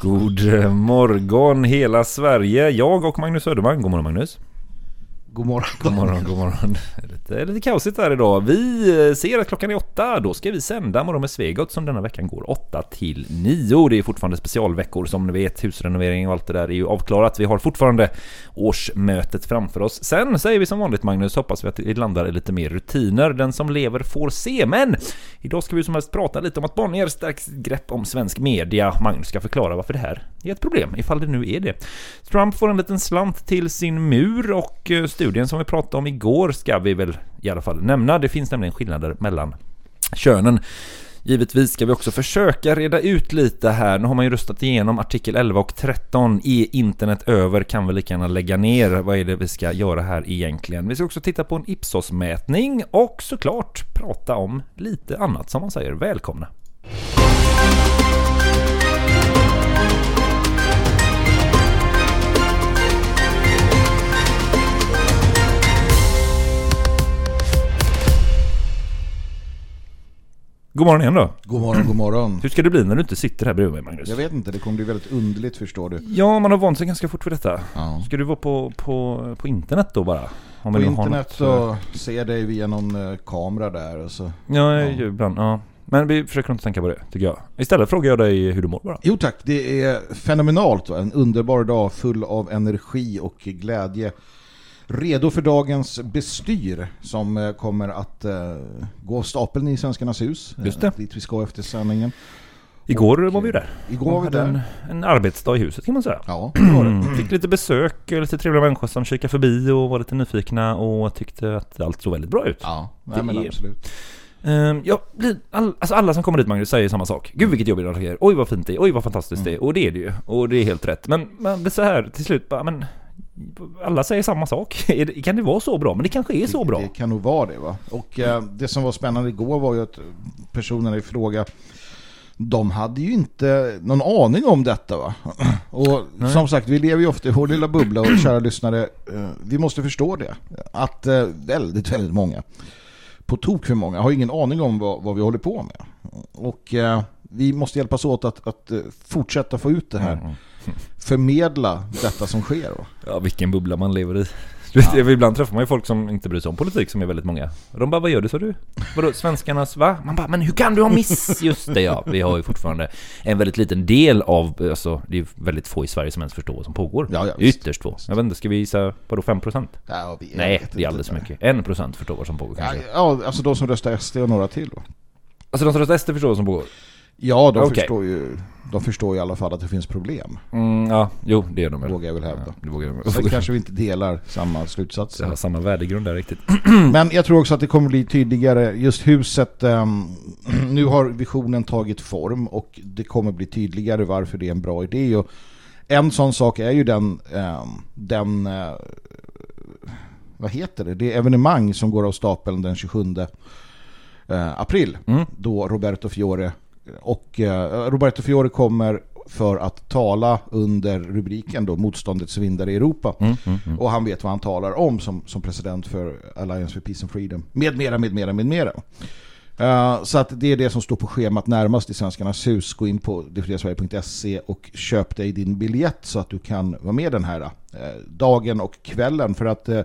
God eh, morgon hela Sverige. Jag och Magnus Söderman. God morgon Magnus. God morgon. God morgon, god morgon. Lite, lite kaosigt här idag. Vi eh, ser att klockan är åtta. Då ska vi sända Morgon med Svegot som denna veckan går åtta till nio. Det är fortfarande specialveckor som ni vet. Husrenovering och allt det där är ju avklarat. Vi har fortfarande årsmötet framför oss. Sen säger vi som vanligt Magnus, hoppas vi att vi landar i lite mer rutiner. Den som lever får se. Men idag ska vi som helst prata lite om att Bonnier stärks grepp om svensk media. Magnus ska förklara varför det här är ett problem, ifall det nu är det. Trump får en liten slant till sin mur och eh, studien som vi pratade om igår ska vi väl i alla fall nämna. Det finns nämligen skillnader mellan könen. Givetvis ska vi också försöka reda ut lite här. Nu har man ju röstat igenom artikel 11 och 13. Är internet över kan vi lika gärna lägga ner. Vad är det vi ska göra här egentligen? Vi ska också titta på en Ipsos-mätning och såklart prata om lite annat som man säger. Välkomna! God morgon igen då. God morgon, god morgon. Hur ska det bli när du inte sitter här bredvid mig Magnus? Jag vet inte, det kommer bli väldigt underligt förstår du. Ja, man har vant sig ganska fort för detta. Ja. Ska du vara på, på, på internet då bara? Om På internet så ser jag dig via någon eh, kamera där och så. Ja, Ja. ju ibland. Ja. Men vi försöker inte tänka på det, tycker jag. Istället frågar jag dig hur du mår bara. Jo tack, det är fenomenalt. Va? En underbar dag full av energi och glädje. Redo för dagens bestyr som eh, kommer att eh, gå av stapeln i Svenskarnas hus. eh, Just det. Dit vi ska efter sändningen. Igår Och, var vi där. Igår var vi hade en, där. en arbetsdag i huset kan man säga. Ja, det var det. Mm. Fick lite besök, lite trevliga människor som kikade förbi och var lite nyfikna och tyckte att allt såg väldigt bra ut. Ja, nej, men absolut. Um, ja, all, alltså alla som kommer dit Magnus säger samma sak. Gud vilket jobb det är. Oj vad fint det är. Oj vad fantastiskt det är. Och det är det ju. Och det är helt rätt. Men blir så här till slut bara, men alla säger samma sak. Det- kan det vara så bra? Men det kanske är så bra. Det kan nog vara det va. Och eh, det som var spännande igår var ju att personerna i fråga de hade ju inte någon aning om detta va. Och Nej. som sagt, vi lever ju ofta i vår lilla bubbla och kära lyssnare, eh, vi måste förstå det. Att eh, väldigt, väldigt många, på tok för många, har ingen aning om vad, vad vi håller på med. Och eh, vi måste hjälpas åt att, att eh, fortsätta få ut det här. Mm. Förmedla detta som sker. Va? Ja, vilken bubbla man lever i. Vet, Ibland träffar man ju folk som inte bryr sig om politik som är väldigt många. De bara, vad gör du sa du? Vadå, svenskarnas, va? Man bara, men hur kan du ha miss? Just det ja, vi har ju fortfarande en väldigt liten del av, alltså det är väldigt få i Sverige som ens förstår vad som pågår. Ja, ja. Ytterst få. Jag vet inte, ska vi gissa, vadå 5%? Ja, vi- Nej, det är alldeles för mycket. 1% förstår vad som pågår Ja, kanske. ja, alltså de som röstar SD och några till. Va? Alltså de som röstar SD förstår vad som pågår? Ja, de, Okej. förstår ju, de förstår i alla fall att det finns problem. Mm, ja, jo det gör de väl. Vågar jag väl hävda. Ja, det vågar de väl. kanske vi inte delar samma slutsatser. Jag har samma värdegrund där riktigt. Men jag tror också att det kommer bli tydligare. Just huset, ehm, nu har visionen tagit form och det kommer bli tydligare varför det är en bra idé. Och en sån sak är ju den, ehm, den eh, vad heter det? Det är evenemang som går av stapeln den 27 eh, april. Mm. Då Roberto Fiore och eh, Roberto Fiore kommer för att tala under rubriken då motståndets vindar i Europa. Mm, mm, mm. Och han vet vad han talar om som, som president för Alliance for Peace and Freedom. Med mera, med mera, med mera. Eh, så att det är det som står på schemat närmast i Svenskarnas hus. Gå in på detfriasverige.se och köp dig din biljett så att du kan vara med den här eh, dagen och kvällen. För att eh,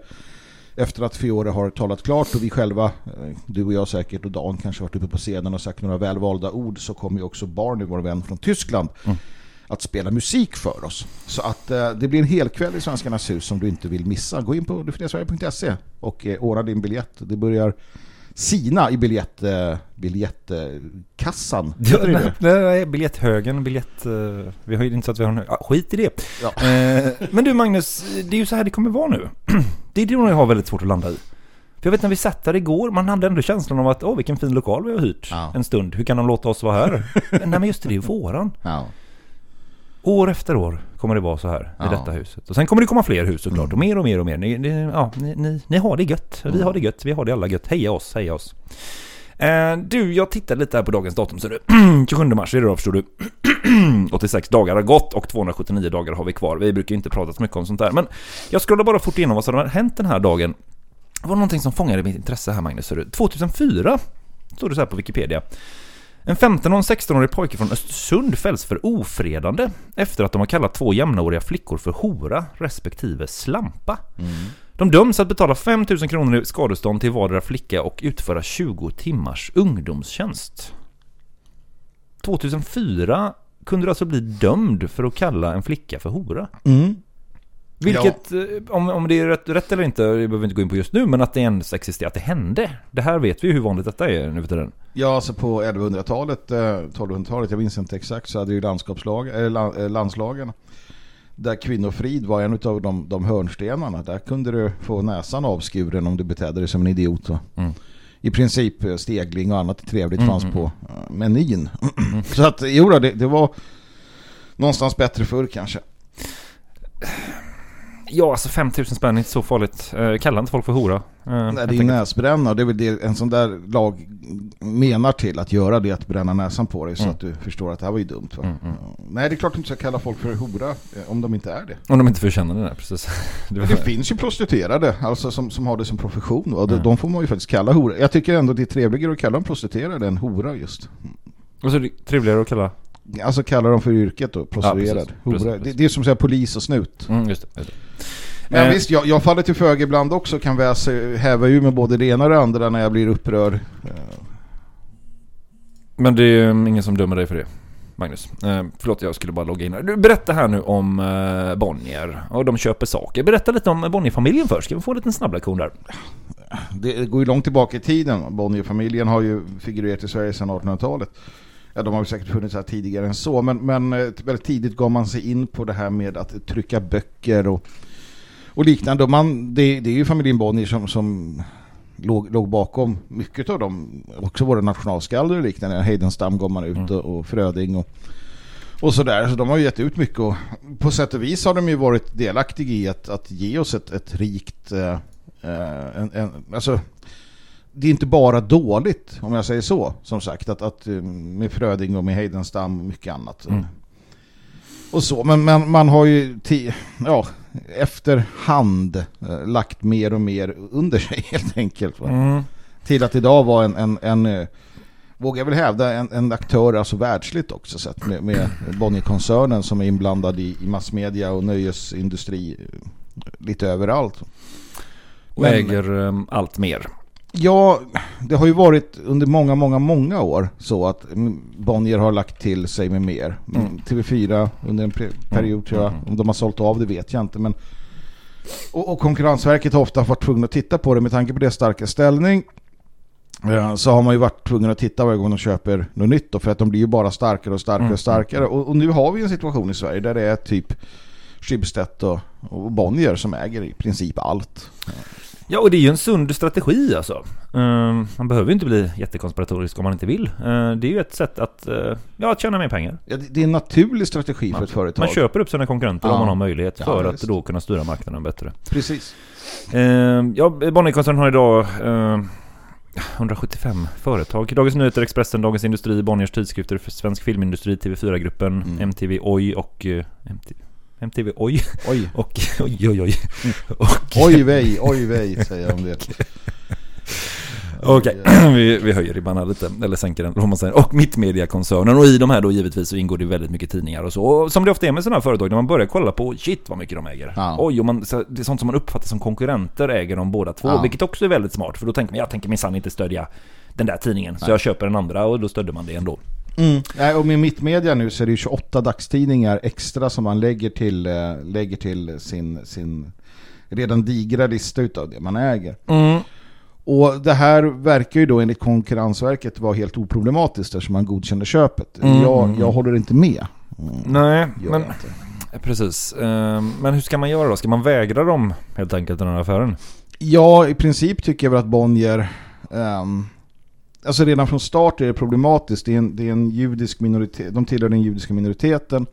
efter att Fiore har talat klart och vi själva, eh, du och jag säkert och Dan kanske varit uppe på scenen och sagt några välvalda ord så kommer ju också Barney, vår vän från Tyskland, att spela musik för oss. Så att eh, det blir en hel kväll i Svenskarnas hus som du inte vill missa. Gå in på dufriasverige.se och eh, ordna din biljett. Det börjar sina i biljett, eh, biljettkassan. Ja, nej, biljetthögen, biljett... eh, Vi har ju inte så att vi har en... Ja, skit i det. Ja. Eh, men du Magnus, det är ju så här det kommer vara nu. Det är det jag har väldigt svårt att landa i. För jag vet när vi satt där igår, man hade ändå känslan av att åh vilken fin lokal vi har hyrt Ja. en stund. Hur kan de låta oss vara här? Men, nej men just det, det är ju våran. Ja. År efter år kommer det vara så här i Ja. detta huset. Och sen kommer det komma fler hus såklart. Och mer och mer och mer. Ni, ni, ja, ni, ni, ni har det gött. Vi har det gött. Vi har det alla gött. Heja oss, heja oss. Eh, du, jag tittade lite här på dagens datum så du. 27 mars är det då förstår du. 86 dagar har gått och 279 dagar har vi kvar. Vi brukar inte prata så mycket om sånt där. Men jag scrollade bara fort igenom vad som har hänt den här dagen. Det var någonting som fångade mitt intresse här Magnus. ser du. 2004 stod det så här på Wikipedia. En 15 och en 16-årig pojke från Östersund fälls för ofredande efter att de har kallat två jämnåriga flickor för hora respektive slampa. De döms att betala 5 000 kronor i skadestånd till vardera flicka och utföra 20 timmars ungdomstjänst. 2004 kunde du alltså bli dömd för att kalla en flicka för hora. Mm. Vilket, eh, om, om det är rätt, rätt eller inte, det behöver vi inte gå in på just nu, men att det ens existerar, att det hände. Det här vet vi hur vanligt detta är nu för tiden. Ja, alltså på 1100-talet, eh, 1200-talet, jag minns inte exakt, så hade ju landskapslag, eh, la- eh, landslagen där kvinnofrid var en av de, de hörnstenarna. Där kunde du få näsan avskuren om du betedde dig som en idiot. Mm. I princip eh, stegling och annat trevligt Mm, fanns mm, på eh, menyn. så att, jo då, det, det var någonstans bättre förr kanske. Ja, alltså 5000 spänn är inte så farligt. Eh, kalla inte folk för hora. Eh, Nej, det är ju näsbränna och det är väl det en sån där lag menar till att göra det, att bränna näsan på dig så Mm. att du förstår att det här var ju dumt. Va? Mm, mm. Nej, det är klart du inte ska kalla folk för hora eh, om de inte är det. Om de inte förtjänar det, nej, precis. Det Det finns ju prostituerade alltså som, som har det som profession och de, Mm. de får man ju faktiskt kalla hora. Jag tycker ändå det är trevligare att kalla dem prostituerade än hora just. Och så är det trevligare att kalla... Alltså kalla dem för yrket då, prostituerad. precis. Precis, Det, det är som att säga polis och snut. Mm, just det. Just det. Men Eh, visst, jag, jag faller till föga ibland också kan väsa, häva ur med både det ena och det andra när jag blir upprörd. Eh, Men det är mm, ingen som dömer dig för det. Magnus. Eh, förlåt, jag skulle bara logga in här. Du, berätta här nu om eh, Bonnier. Och de köper saker. Berätta lite om Bonnier-familjen först. Ska vi få en liten snabblektion där? Det går ju långt tillbaka i tiden. Bonnierfamiljen har ju figurerat i Sverige sedan 1800-talet. Ja, de har säkert funnits här tidigare än så. Men, men eh, väldigt tidigt gav man sig in på det här med att trycka böcker och, och liknande. Och man, det, det är ju familjen Bonnier som, som låg, låg bakom mycket av dem. Också våra nationalskalder och liknande. Heidenstam gav man ut Mm. och, och Fröding och, och sådär. Så de har ju gett ut mycket. Och på sätt och vis har de ju varit delaktiga i att, att ge oss ett, ett rikt... Eh, eh, en, en, alltså, det är inte bara dåligt, om jag säger så, som sagt, att, att eh, med Fröding och med Heidenstam och mycket annat. Mm. Och så, men, men man har ju ja, efterhand eh, lagt mer och mer under sig helt enkelt. Mm. Till att idag vara en, en, en eh, vågar jag väl hävda, en, en aktör alltså världsligt också sett med, med Bonnier-koncernen som är inblandad i, i massmedia och nöjesindustri eh, lite överallt. Och äger eh, allt mer. Ja, det har ju varit under många, många, många år så att mm, Bonnier har lagt till sig med mer. Mm. TV4 under en pre- period tror jag. Mm, mm. Om de har sålt av det vet jag inte. Men... Och, och Konkurrensverket har ofta varit tvungna att titta på det med tanke på deras starka ställning. eh, Så har man ju varit tvungen att titta varje gång de köper något nytt då, för att de blir ju bara starkare och starkare Mm. och starkare. Och, och nu har vi en situation i Sverige där det är typ Schibsted och, och Bonnier som äger i princip allt. Ja, och det är ju en sund strategi alltså. Eh, man behöver ju inte bli jättekonspiratorisk om man inte vill. Eh, det är ju ett sätt att, eh, ja, att tjäna mer pengar. Ja, det, är en naturlig strategi för Man- ett företag. Man köper upp sina konkurrenter Ja. om man har möjlighet Ja, för att då kunna styra marknaden bättre. Precis. Eh, ja, Bonnierkoncernen har idag eh, 175 företag. Dagens Nyheter, Expressen, Dagens Industri, Bonniers tidskrifter, Svensk Filmindustri, TV4-gruppen, Mm. MTV Oj och... eh, MTV, MTV Oj Oj. och... Oj, oj, oj. Och, Oj vej, oj vej säger om det. Okej, vi, vi höjer ribban här lite, eller sänker den, vad man säger. Och Mittmediakoncernen. Och i de här då givetvis så ingår det väldigt mycket tidningar och så. Och som det ofta är med sådana här företag, när man börjar kolla på shit vad mycket de äger. Ja. Oj, och man, så det är sånt som man uppfattar som konkurrenter äger de båda två. Ja. Vilket också är väldigt smart, för då tänker man, jag tänker minsann inte stödja den där tidningen. Så Nej. jag köper den andra och då stödde man det ändå. Mm. Nej, och med mittmedia nu så är det ju 28 dagstidningar extra som man lägger till, eh, lägger till sin, sin redan digra lista utav det man äger. Och det här verkar ju då enligt Konkurrensverket vara helt oproblematiskt eftersom man godkänner köpet. Mm. Jag, jag håller inte med. Mm. Nej, men inte. precis. Ehm, Men hur ska man göra då? Ska man vägra dem helt enkelt den här affären? Ja, i princip tycker jag väl att Bonnier... ehm, alltså redan från start är det problematiskt. Det är en, det är en judisk minoritet. De tillhör den judiska minoriteten.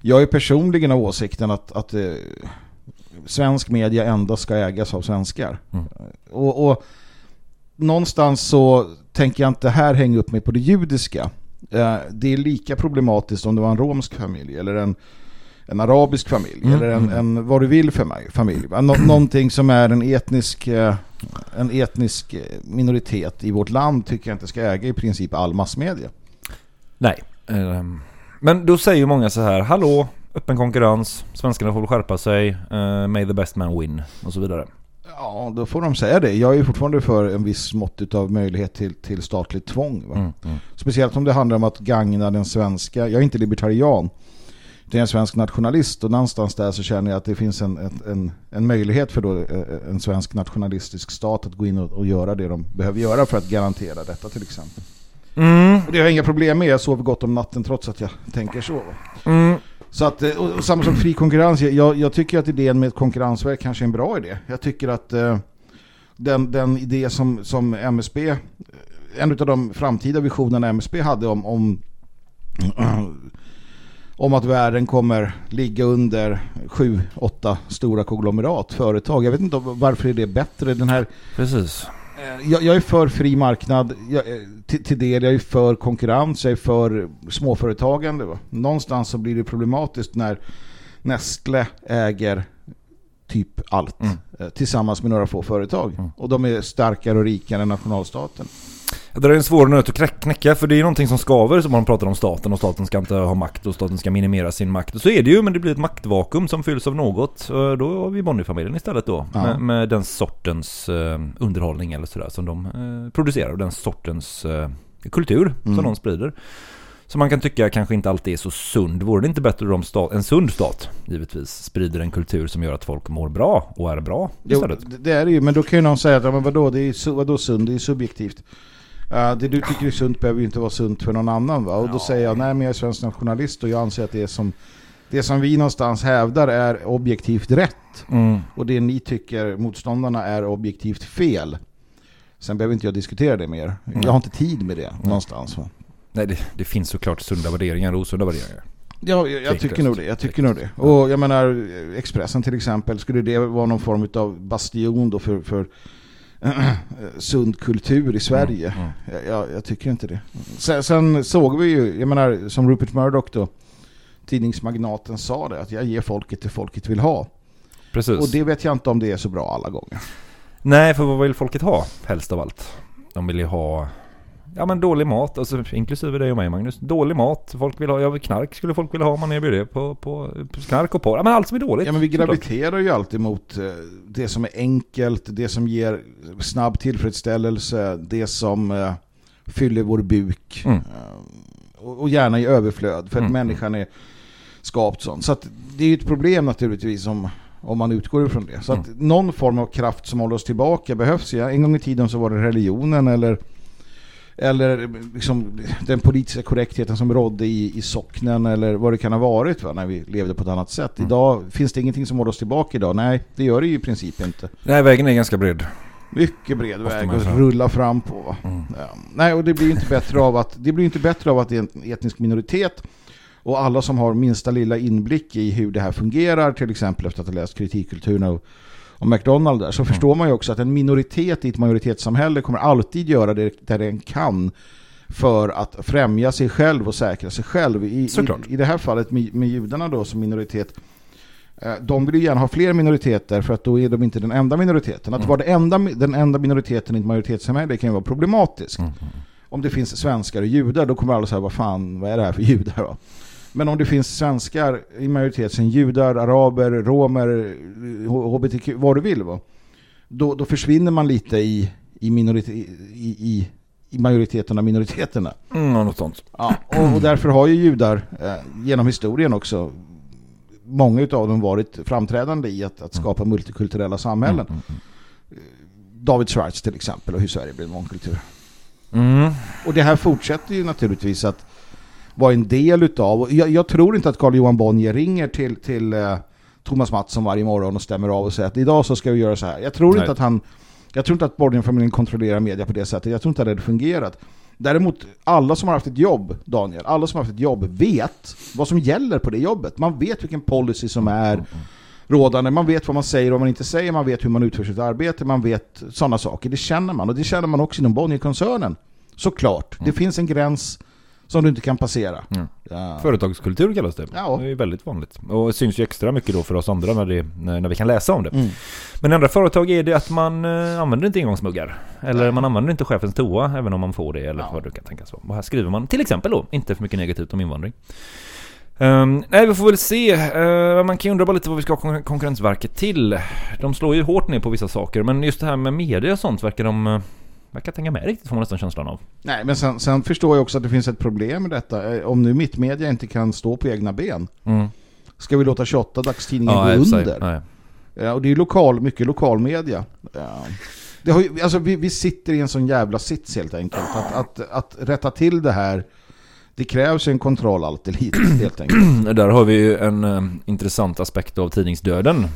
Jag är personligen av åsikten att, att eh, svensk media endast ska ägas av svenskar. Mm. Och, och någonstans så tänker jag inte här hänga upp mig på det judiska. Eh, det är lika problematiskt om det var en romsk familj eller en, en arabisk familj Mm, eller en, mm. en vad du vill för mig, familj. Nå, någonting som är en etnisk, eh, en etnisk eh, minoritet i vårt land tycker jag inte ska äga i princip all massmedia. Nej. ehm, Men då säger ju många så här, hallå, öppen konkurrens, svenskarna får skärpa sig, eh, may the best man win och så vidare. Ja, då får de säga det. Jag är ju fortfarande för en viss mått av möjlighet till, till statligt tvång. Mm, mm. Speciellt om det handlar om att gagna den svenska... Jag är inte libertarian. Det är en svensk nationalist och någonstans där så känner jag att det finns en, en, en, möjlighet för då eh, en svensk nationalistisk stat att gå in och, och göra det de behöver göra för att garantera detta till exempel. Mm, Och det har jag inga problem med. Jag sover gott om natten trots att jag tänker så. mm, Så att, eh, och, och samma som fri konkurrens. Jag, jag tycker att idén med ett konkurrensverk kanske är en bra idé. Jag tycker att eh, den, den idé som, som MSB, eh, en av de framtida visionerna MSB hade om, om, om att världen kommer ligga under sju, åtta stora konglomerat, företag. Jag vet inte varför är det bättre. Den här precis. Eh, Jag, jag är för fri marknad jag, eh, till, till del. Jag är för konkurrens. Jag är för småföretagande. Va? Någonstans så blir det problematiskt när Nestle äger typ allt Mm. eh, tillsammans med några få företag. Mm. Och de är starkare och rikare än nationalstaten. Det är en svår nöt att knäck- knäcka för det är någonting som skaver som man pratar om staten och staten ska inte ha makt och staten ska minimera sin makt. Så är det ju men det blir ett maktvakuum som fylls av något. Då har vi Bonnierfamiljen istället då. Ja. Med, med den sortens eh, underhållning eller sådär som de eh, producerar och den sortens eh, kultur Mm. som de sprider. Som man kan tycka kanske inte alltid är så sund. Vore det inte bättre om stat, en sund stat givetvis sprider en kultur som gör att folk mår bra och är bra Jo, istället? det- det är det ju, men då kan ju någon säga att ja, men vadå, det är, vadå sund, det är subjektivt. Eh, det du tycker är sunt behöver ju inte vara sunt för någon annan. Va? Och då Ja. säger jag, nej men jag är svensk nationalist och jag anser att det som, det som vi någonstans hävdar är objektivt rätt. Mm. Och det ni tycker, motståndarna, är objektivt fel. Sen behöver inte jag diskutera det mer. Jag har inte tid med det någonstans. Va? Nej, det, det finns såklart sunda värderingar och osunda värderingar. Ja, jag, jag tycker nog det. Jag tycker nog det. Och jag menar, Expressen till exempel, skulle det vara någon form av bastion då för, för sund kultur i Sverige? Mm, mm. Jag, jag, jag tycker inte det. Sen, sen såg vi ju, jag menar, som Rupert Murdoch då, tidningsmagnaten sa det, att jag ger folket det folket vill ha. Precis. Och det vet jag inte om det är så bra alla gånger. Nej, för vad vill folket ha? Helst av allt. De vill ju ha Ja men dålig mat, alltså inklusive dig och mig Magnus. Dålig mat, folk vill ha, ja knark skulle folk vilja ha om man erbjuder det på, på, på knark och porr. Ja men allt som är dåligt. Ja men vi graviterar ju alltid mot eh, det som är enkelt, det som ger snabb tillfredsställelse, det som eh, fyller vår buk. Mm. Eh, och, gärna i överflöd, för att Mm. människan är skapt sånt. Så det är ju ett problem naturligtvis om, om man utgår ifrån det. Så att Mm. någon form av kraft som håller oss tillbaka behövs. Ja, en gång i tiden så var det religionen eller eller liksom den politiska korrektheten som rådde i, i socknen eller vad det kan ha varit va, när vi levde på ett annat sätt. Mm. Idag finns det ingenting som håller oss tillbaka idag. Nej, det gör det ju i princip inte. Nej vägen är ganska bred. Mycket bred väg att rulla fram på. Mm. Ja. Nej, och det blir inte bättre av att det blir inte bättre av att det är en etnisk minoritet och alla som har minsta lilla inblick i hur det här fungerar, till exempel efter att ha läst kritikkulturen och, och McDonald där, så förstår man ju också att en minoritet i ett majoritetssamhälle kommer alltid göra det där den kan för att främja sig själv och säkra sig själv. I, i, Såklart. i det här fallet med, med judarna då som minoritet eh, de vill ju gärna ha fler minoriteter för att då är de inte den enda minoriteten. Att Mm. vara det enda, den enda minoriteten i ett majoritetssamhälle kan ju vara problematiskt. Mm. Om det finns svenskar och judar då kommer alla säga vad fan, vad är det här för judar va? Men om det finns svenskar i majoritet, sen judar, araber, romer, hbtq, vad du vill va? Då, då försvinner man lite i, i, minorite, i, i, i majoriteten av minoriteterna. Mm, något sånt. Ja, och, och därför har ju judar eh, genom historien också många av dem varit framträdande i att, att skapa multikulturella samhällen. Mm, mm, David Schwartz till exempel och hur Sverige blev mångkultur. mm. Och det här fortsätter ju naturligtvis att vara en del utav. Jag, jag tror inte att Carl Johan Bonnier ringer till, till eh, Thomas Mattsson varje morgon och stämmer av och säger att idag så ska vi göra så här. Jag tror Nej. inte att han jag tror inte att Bonnier-familjen kontrollerar media på det sättet. Jag tror inte att det hade fungerat. Däremot, alla som har haft ett jobb, Daniel, alla som har haft ett jobb vet vad som gäller på det jobbet. Man vet vilken policy som är rådande, man vet vad man säger och vad man inte säger, man vet hur man utför sitt arbete, man vet sådana saker. Det känner man och det känner man också inom Bonnier-koncernen. Såklart, det finns en gräns som du inte kan passera. Mm. Ja. Företagskultur kallas det. Ja. Det är väldigt vanligt. Och det syns ju extra mycket då för oss andra när, det, när vi kan läsa om det. Mm. Men i andra företag är det att man eh, använder inte engångsmuggar. Eller man använder inte chefens toa även om man får det eller Ja. vad det kan tänkas vara. Och här skriver man till exempel då inte för mycket negativt om invandring. Ehm, nej, vi får väl se. Uh, man kan ju undra bara lite vad vi ska ha kon- Konkurrensverket till. De slår ju hårt ner på vissa saker, men just det här med media och sånt verkar de... Verkar tänka med riktigt, får man nästan känslan av. Nej, men sen, sen förstår jag också att det finns ett problem med detta. Eh, Om nu mittmedia inte kan stå på egna ben, Mm. ska vi låta 28 dagstidningar Ja, gå under? Nej. Ja, och det är ju lokal, mycket lokalmedia. Ja. Det har ju, alltså vi, vi sitter i en sån jävla sits helt enkelt. Att, att, att rätta till det här, det krävs en kontroll alltid lite helt enkelt. Där har vi ju en eh, intressant aspekt av tidningsdöden.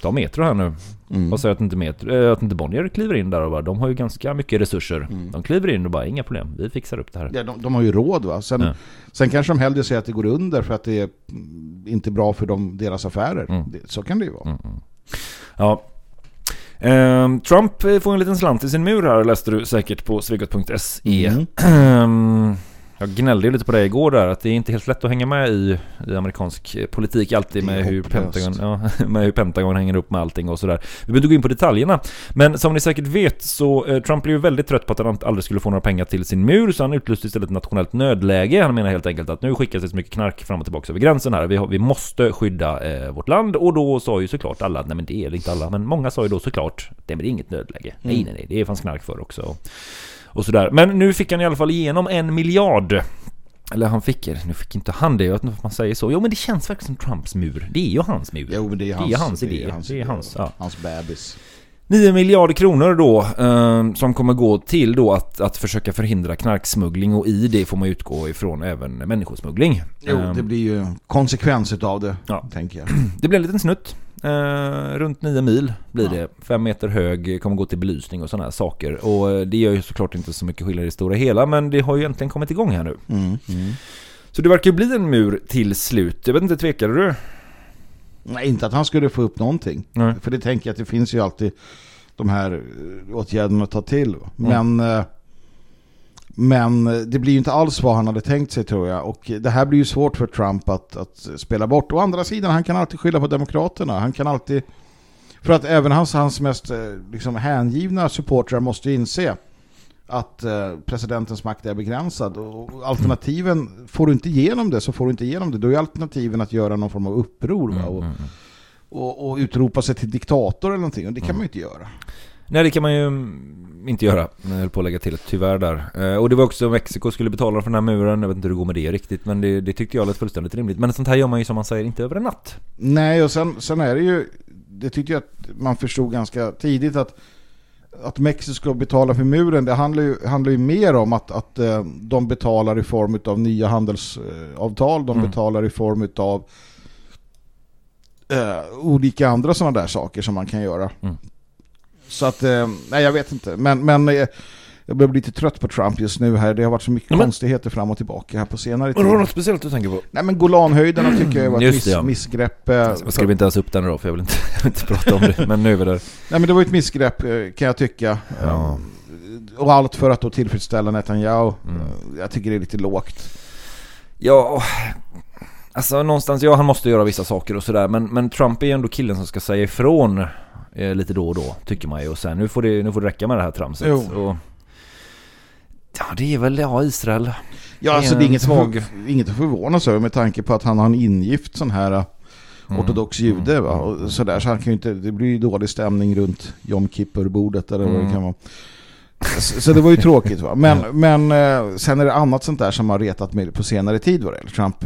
Ta Metro här nu. Mm. Och säger att inte, Metro, eh, att inte Bonnier kliver in där och bara, de har ju ganska mycket resurser. Mm. De kliver in och bara, inga problem, vi fixar upp det här. Ja, de, de har ju råd va. Sen, Ja. sen kanske de hellre säger att det går under för att det är inte bra för dem, deras affärer. Mm. Det, så kan det ju vara. Mm, mm. Ja. Ehm, Trump får en liten slant i sin mur här, läste du säkert på svegot.se. Jag gnällde ju lite på det igår där, att det är inte helt lätt att hänga med i, i amerikansk eh, politik alltid med hur. Pentagon, ja, med hur Pentagon hänger upp med allting och sådär. Vi behöver inte gå in på detaljerna. Men som ni säkert vet så eh, Trump blev ju väldigt trött på att han aldrig skulle få några pengar till sin mur så han utlyste istället ett nationellt nödläge. Han menar helt enkelt att nu skickas det så mycket knark fram och tillbaka över gränsen här. Vi, har, vi måste skydda eh, vårt land och då sa ju såklart alla, nej men det är det inte alla, men många sa ju då såklart, det är inget nödläge. Nej Mm. nej nej, det fanns knark för också. Och sådär. Men nu fick han i alla fall igenom en miljard. Eller han fick, nu fick inte han det, jag vet inte varför man säger så. Jo men det känns verkligen som Trumps mur. Det är ju hans mur. Jo, men det är Det är hans, hans idé. hans, Det är hans, ja. hans bebis. 9 miljarder kronor då, eh, som kommer gå till då att, att försöka förhindra knarksmuggling och i det får man utgå ifrån även människosmuggling. Jo, Eh, det blir ju konsekvens av det, Ja. tänker jag. det blir en liten snutt. Eh, runt 9 mil blir Ja. det. 5 meter hög, kommer gå till belysning och sådana här saker. Och eh, det gör ju såklart inte så mycket skillnad i det stora hela, men det har ju äntligen kommit igång här nu. Mm. Så det verkar ju bli en mur till slut. Jag vet inte, tvekade du? Nej, inte att han skulle få upp någonting. Nej. För det tänker jag att det finns ju alltid de här eh, åtgärderna att ta till. Men, eh, men det blir ju inte alls vad han hade tänkt sig tror jag. Och det här blir ju svårt för Trump att, att spela bort. Å andra sidan, han kan alltid skylla på Demokraterna. Han kan alltid... För att även hans, hans mest eh, liksom, hängivna supportrar måste inse att eh, presidentens makt är begränsad. Och alternativen, får du inte igenom det så får du inte igenom det. Då är alternativen att göra någon form av uppror. Va? Och, Mm, mm. och, och utropa sig till diktator eller någonting. Och det kan Mm. man ju inte göra. Nej det kan man ju mm, inte göra. Jag höll på att lägga till ett tyvärr där. Eh, Och det var också Mexiko skulle betala för den här muren. Jag vet inte hur det går med det riktigt. Men det, det tyckte jag lät fullständigt rimligt. Men sånt här gör man ju som man säger inte över en natt. Nej, och sen, sen är det ju... Det tyckte jag att man förstod ganska tidigt att att Mexiko ska betala för muren, det handlar ju, handlar ju mer om att, att eh, de betalar i form av nya handelsavtal, de Mm. betalar i form av eh, olika andra sådana där saker som man kan göra. Mm. Så att, eh, nej jag vet inte. Men, men eh, jag börjar bli lite trött på Trump just nu här. Det har varit så mycket men- konstigheter fram och tillbaka här på senare tid. Har du något speciellt du tänker på? Nej men Golanhöjderna tycker jag var ett miss, det, ja. missgrepp. eh, Jag skrev inte ens upp den då för jag vill inte, jag vill inte prata om det. Men nu är vi där. Nej men det var ett missgrepp eh, kan jag tycka. Ja. Eh, Och allt för att då tillfredsställa Netanyahu. Mm. Eh, Jag tycker det är lite lågt. Ja, alltså någonstans, ja han måste göra vissa saker och sådär. Men, men Trump är ju ändå killen som ska säga ifrån eh, lite då och då, tycker man ju. Och sen nu får det, nu får det räcka med det här tramset. Jo. Och, ja, det är väl, ja, Israel. Ja alltså det är inget, svag. för, inget att förvånas över med tanke på att han har en ingift sån här eh, Mm. ortodox jude va? Och sådär, så han kan ju inte, det blir ju dålig stämning runt Jom Kippur-bordet eller vad det Mm. kan vara. Så, så det var ju tråkigt va. Men, men eh, sen är det annat sånt där som har retat mig på senare tid vad det gäller Trump.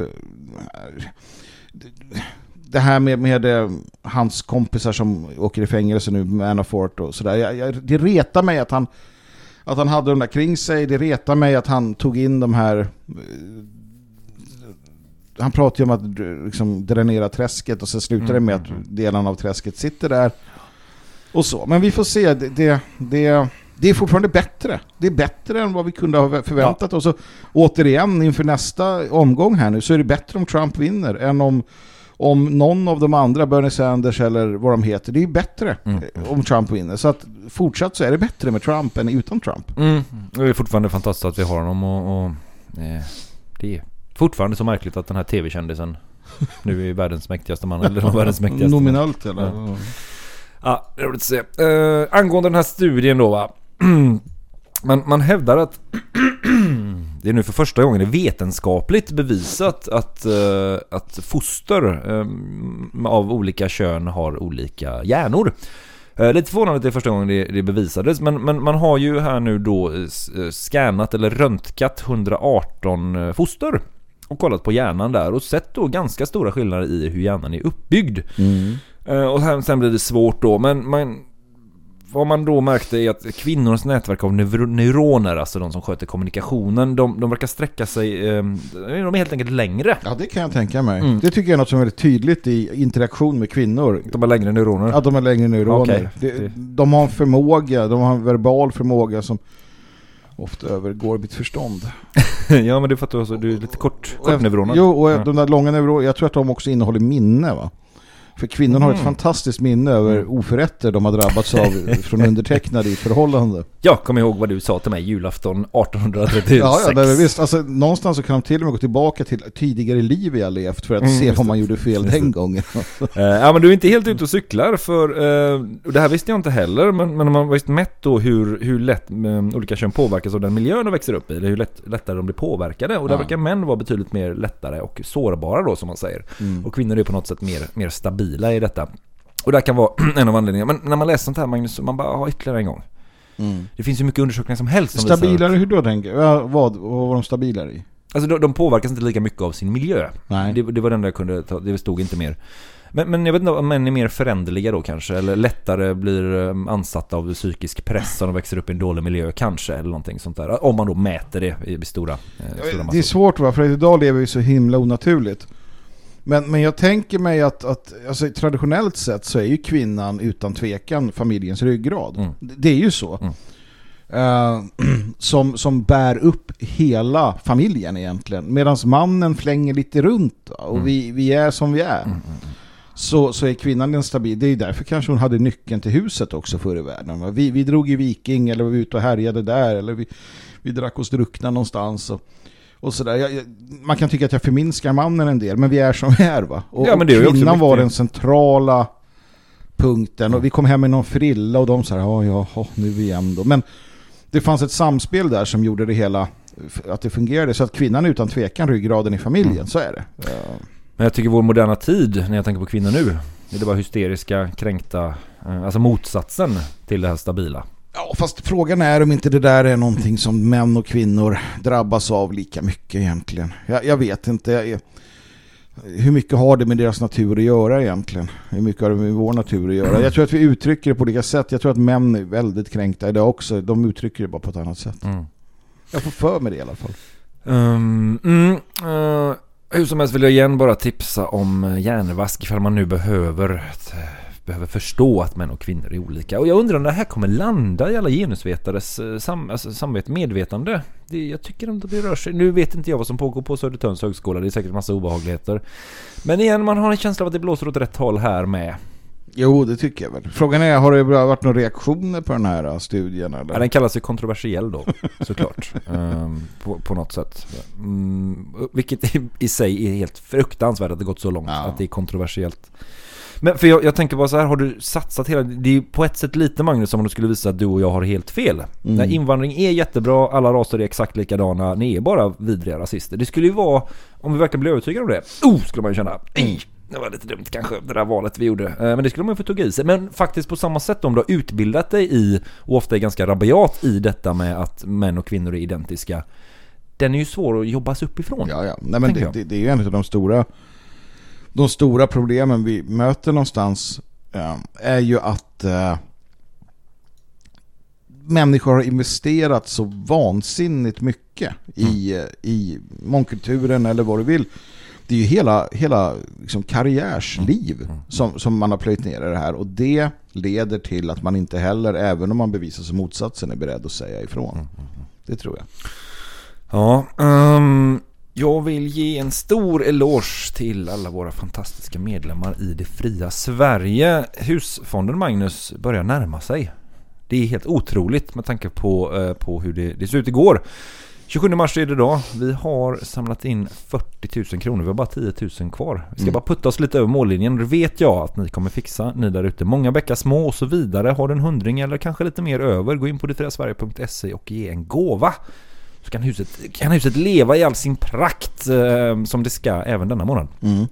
Det här med, med eh, hans kompisar som åker i fängelse nu, Manafort och sådär. Jag, jag, det retar mig att han, att han hade de där kring sig. Det retar mig att han tog in de här... eh, Han pratar ju om att eh, liksom, dränera träsket och så slutar det med att Mm, mm, delarna av träsket sitter där. Och så. Men vi får se. Det, det, det, det är fortfarande bättre. Det är bättre än vad vi kunde ha förväntat oss. Och återigen, inför nästa omgång här nu så är det bättre om Trump vinner än om, om någon av de andra, Bernie Sanders eller vad de heter. Det är bättre Mm. eh, om Trump vinner. Så att fortsatt så är det bättre med Trump än utan Trump. Mm. Det är fortfarande fantastiskt att vi har honom och, och eh, Det är fortfarande så märkligt att den här tv-kändisen nu är världens mäktigaste man. Eller världens mäktigaste man. Nominellt eller? Ja. Ja, det roligt att se. Uh, angående den här studien då va. man, man hävdar att det är nu för första gången det är vetenskapligt bevisat att, uh, att foster um, av olika kön har olika hjärnor. Uh, lite förvånande att det är första gången det, det bevisades men, men man har ju här nu då scannat eller röntgat 118 foster och kollat på hjärnan där och sett då ganska stora skillnader i hur hjärnan är uppbyggd. Mm. Och sen, sen blir det svårt då men man vad man då märkte är att kvinnornas nätverk av neuroner, alltså de som sköter kommunikationen, de, de verkar sträcka sig, eh, de är helt enkelt längre. Ja, det kan jag tänka mig. Mm. Det tycker jag är något som är väldigt tydligt i interaktion med kvinnor. De har längre neuroner? Ja, de har längre neuroner. Okay. De, de har en förmåga, de har en verbal förmåga som ofta övergår mitt förstånd. ja, men det är för att du, alltså, du är lite kort, kort neuroner. Jo, och de där långa neuroner, jag tror att de också innehåller minne va? För kvinnorna mm. har ett mm. fantastiskt minne över mm. oförrätter de har drabbats av från undertecknade i ett förhållande. Jag kommer ihåg vad du sa till mig julafton 1836. Ja, ja det visst. Alltså, någonstans så kan de till och med gå tillbaka till tidigare liv jag levt för att mm, se vad man gjorde fel den gången. uh, ja, men du är inte helt ute och cyklar för uh, det här visste jag inte heller, men, men man har visst mätt då hur, hur lätt um, olika kön påverkas av den miljön de växer upp i, eller hur lätt, lättare de blir påverkade. Och där ja. verkar män vara betydligt mer lättare och sårbara då som man säger. Mm. Och kvinnor är på något sätt mer, mer stabila stabila i detta. Och det kan vara en av anledningarna. Men när man läser sånt här Magnus, man bara har ytterligare en gång. Mm. Det finns ju mycket undersökningar som helst som Stabilare, hur då tänker vad, vad var de stabilare i? Alltså de, de påverkas inte lika mycket av sin miljö. Nej. Det, det var det enda jag kunde ta, det stod inte mer. Men, men jag vet inte om män är mer föränderliga då kanske? Eller lättare blir eh, ansatta av psykisk press om de växer upp i en dålig miljö kanske? Eller någonting sånt där. Om man då mäter det i stora, eh, stora Det är svårt va? För idag lever vi så himla onaturligt. Men, men jag tänker mig att, att alltså, traditionellt sett så är ju kvinnan utan tvekan familjens ryggrad. Mm. Det är ju så. Mm. Uh, som, som bär upp hela familjen egentligen. Medan mannen flänger lite runt och mm. vi, vi är som vi är. Mm, mm, mm. Så, så är kvinnan den stabil. Det är därför kanske hon hade nyckeln till huset också förr i världen. Vi, vi drog i viking eller var ute och härjade där. Eller vi, vi drack oss druckna någonstans. Och, och sådär. Man kan tycka att jag förminskar mannen en del, men vi är som vi är va? Och, ja, men det är kvinnan var den centrala punkten och vi kom hem med någon frilla och de sa ja, ja, nu igen då. Men det fanns ett samspel där som gjorde det hela att det fungerade. Så att kvinnan är utan tvekan ryggraden i familjen, mm. så är det. Ja. Men jag tycker vår moderna tid, när jag tänker på kvinnor nu, det är bara hysteriska, kränkta, eh, alltså motsatsen till det här stabila. Ja, fast frågan är om inte det där är någonting som män och kvinnor drabbas av lika mycket egentligen. Jag, jag vet inte. Jag, hur mycket har det med deras natur att göra egentligen? Hur mycket har det med vår natur att göra? Jag tror att vi uttrycker det på olika sätt. Jag tror att män är väldigt kränkta idag också. De uttrycker det bara på ett annat sätt. Mm. Jag får för mig det i alla fall. Um, mm, uh, hur som helst vill jag igen bara tipsa om järnvask ifall man nu behöver ett behöver förstå att män och kvinnor är olika. Och jag undrar om det här kommer landa i alla genusvetares eh, sam, alltså, samvet, medvetande. Det, jag tycker inte det rör sig. Nu vet inte jag vad som pågår på Södertörns högskola. Det är säkert massa obehagligheter. Men igen, man har en känsla av att det blåser åt rätt håll här med. Jo, det tycker jag väl. Frågan är, har det varit några reaktioner på den här uh, studien? Eller? Ja, den kallas ju kontroversiell då, såklart. um, på, på, något sätt. Um, vilket i, i sig är helt fruktansvärt att det gått så långt. Ja. Att det är kontroversiellt. Men för jag, jag, tänker bara så här, har du satsat hela... Det är ju på ett sätt lite Magnus som om du skulle visa att du och jag har helt fel. Mm. invandring är jättebra, alla raser är exakt likadana, ni är bara vidriga rasister. Det skulle ju vara, om vi verkligen blir övertygade om det, oh, skulle man ju känna, det var lite dumt kanske, det där valet vi gjorde. Eh, men det skulle man ju få tugga i sig. Men faktiskt på samma sätt om du har utbildat dig i, och ofta är ganska rabiat i detta med att män och kvinnor är identiska. Den är ju svår att jobbas uppifrån. Ja, ja. Nej, men det, det, det, är ju en av de stora de stora problemen vi möter någonstans eh, är ju att eh, människor har investerat så vansinnigt mycket i, mm. i mångkulturen eller vad du vill. Det är ju hela, hela liksom karriärsliv mm. mm. som, som man har plöjt ner i det här och det leder till att man inte heller, även om man bevisar sig motsatsen, är beredd att säga ifrån. Mm det tror jag. Ja, um, jag vill ge en stor eloge till alla våra fantastiska medlemmar i det fria Sverige. Husfonden Magnus börjar närma sig. Det är helt otroligt med tanke på, eh, på hur det, det såg ut igår. 27 mars är det då. Vi har samlat in 40 000 kronor. Vi har bara 10 000 kvar. Vi ska Mm. bara putta oss lite över mållinjen. Det vet jag att ni kommer fixa, ni där ute. Många bäckar små och så vidare. Har du en hundring eller kanske lite mer över, gå in på detfriasverige.se och ge en gåva. Så kan huset, kan huset leva i all sin prakt eh, som det ska även denna månad. Mm.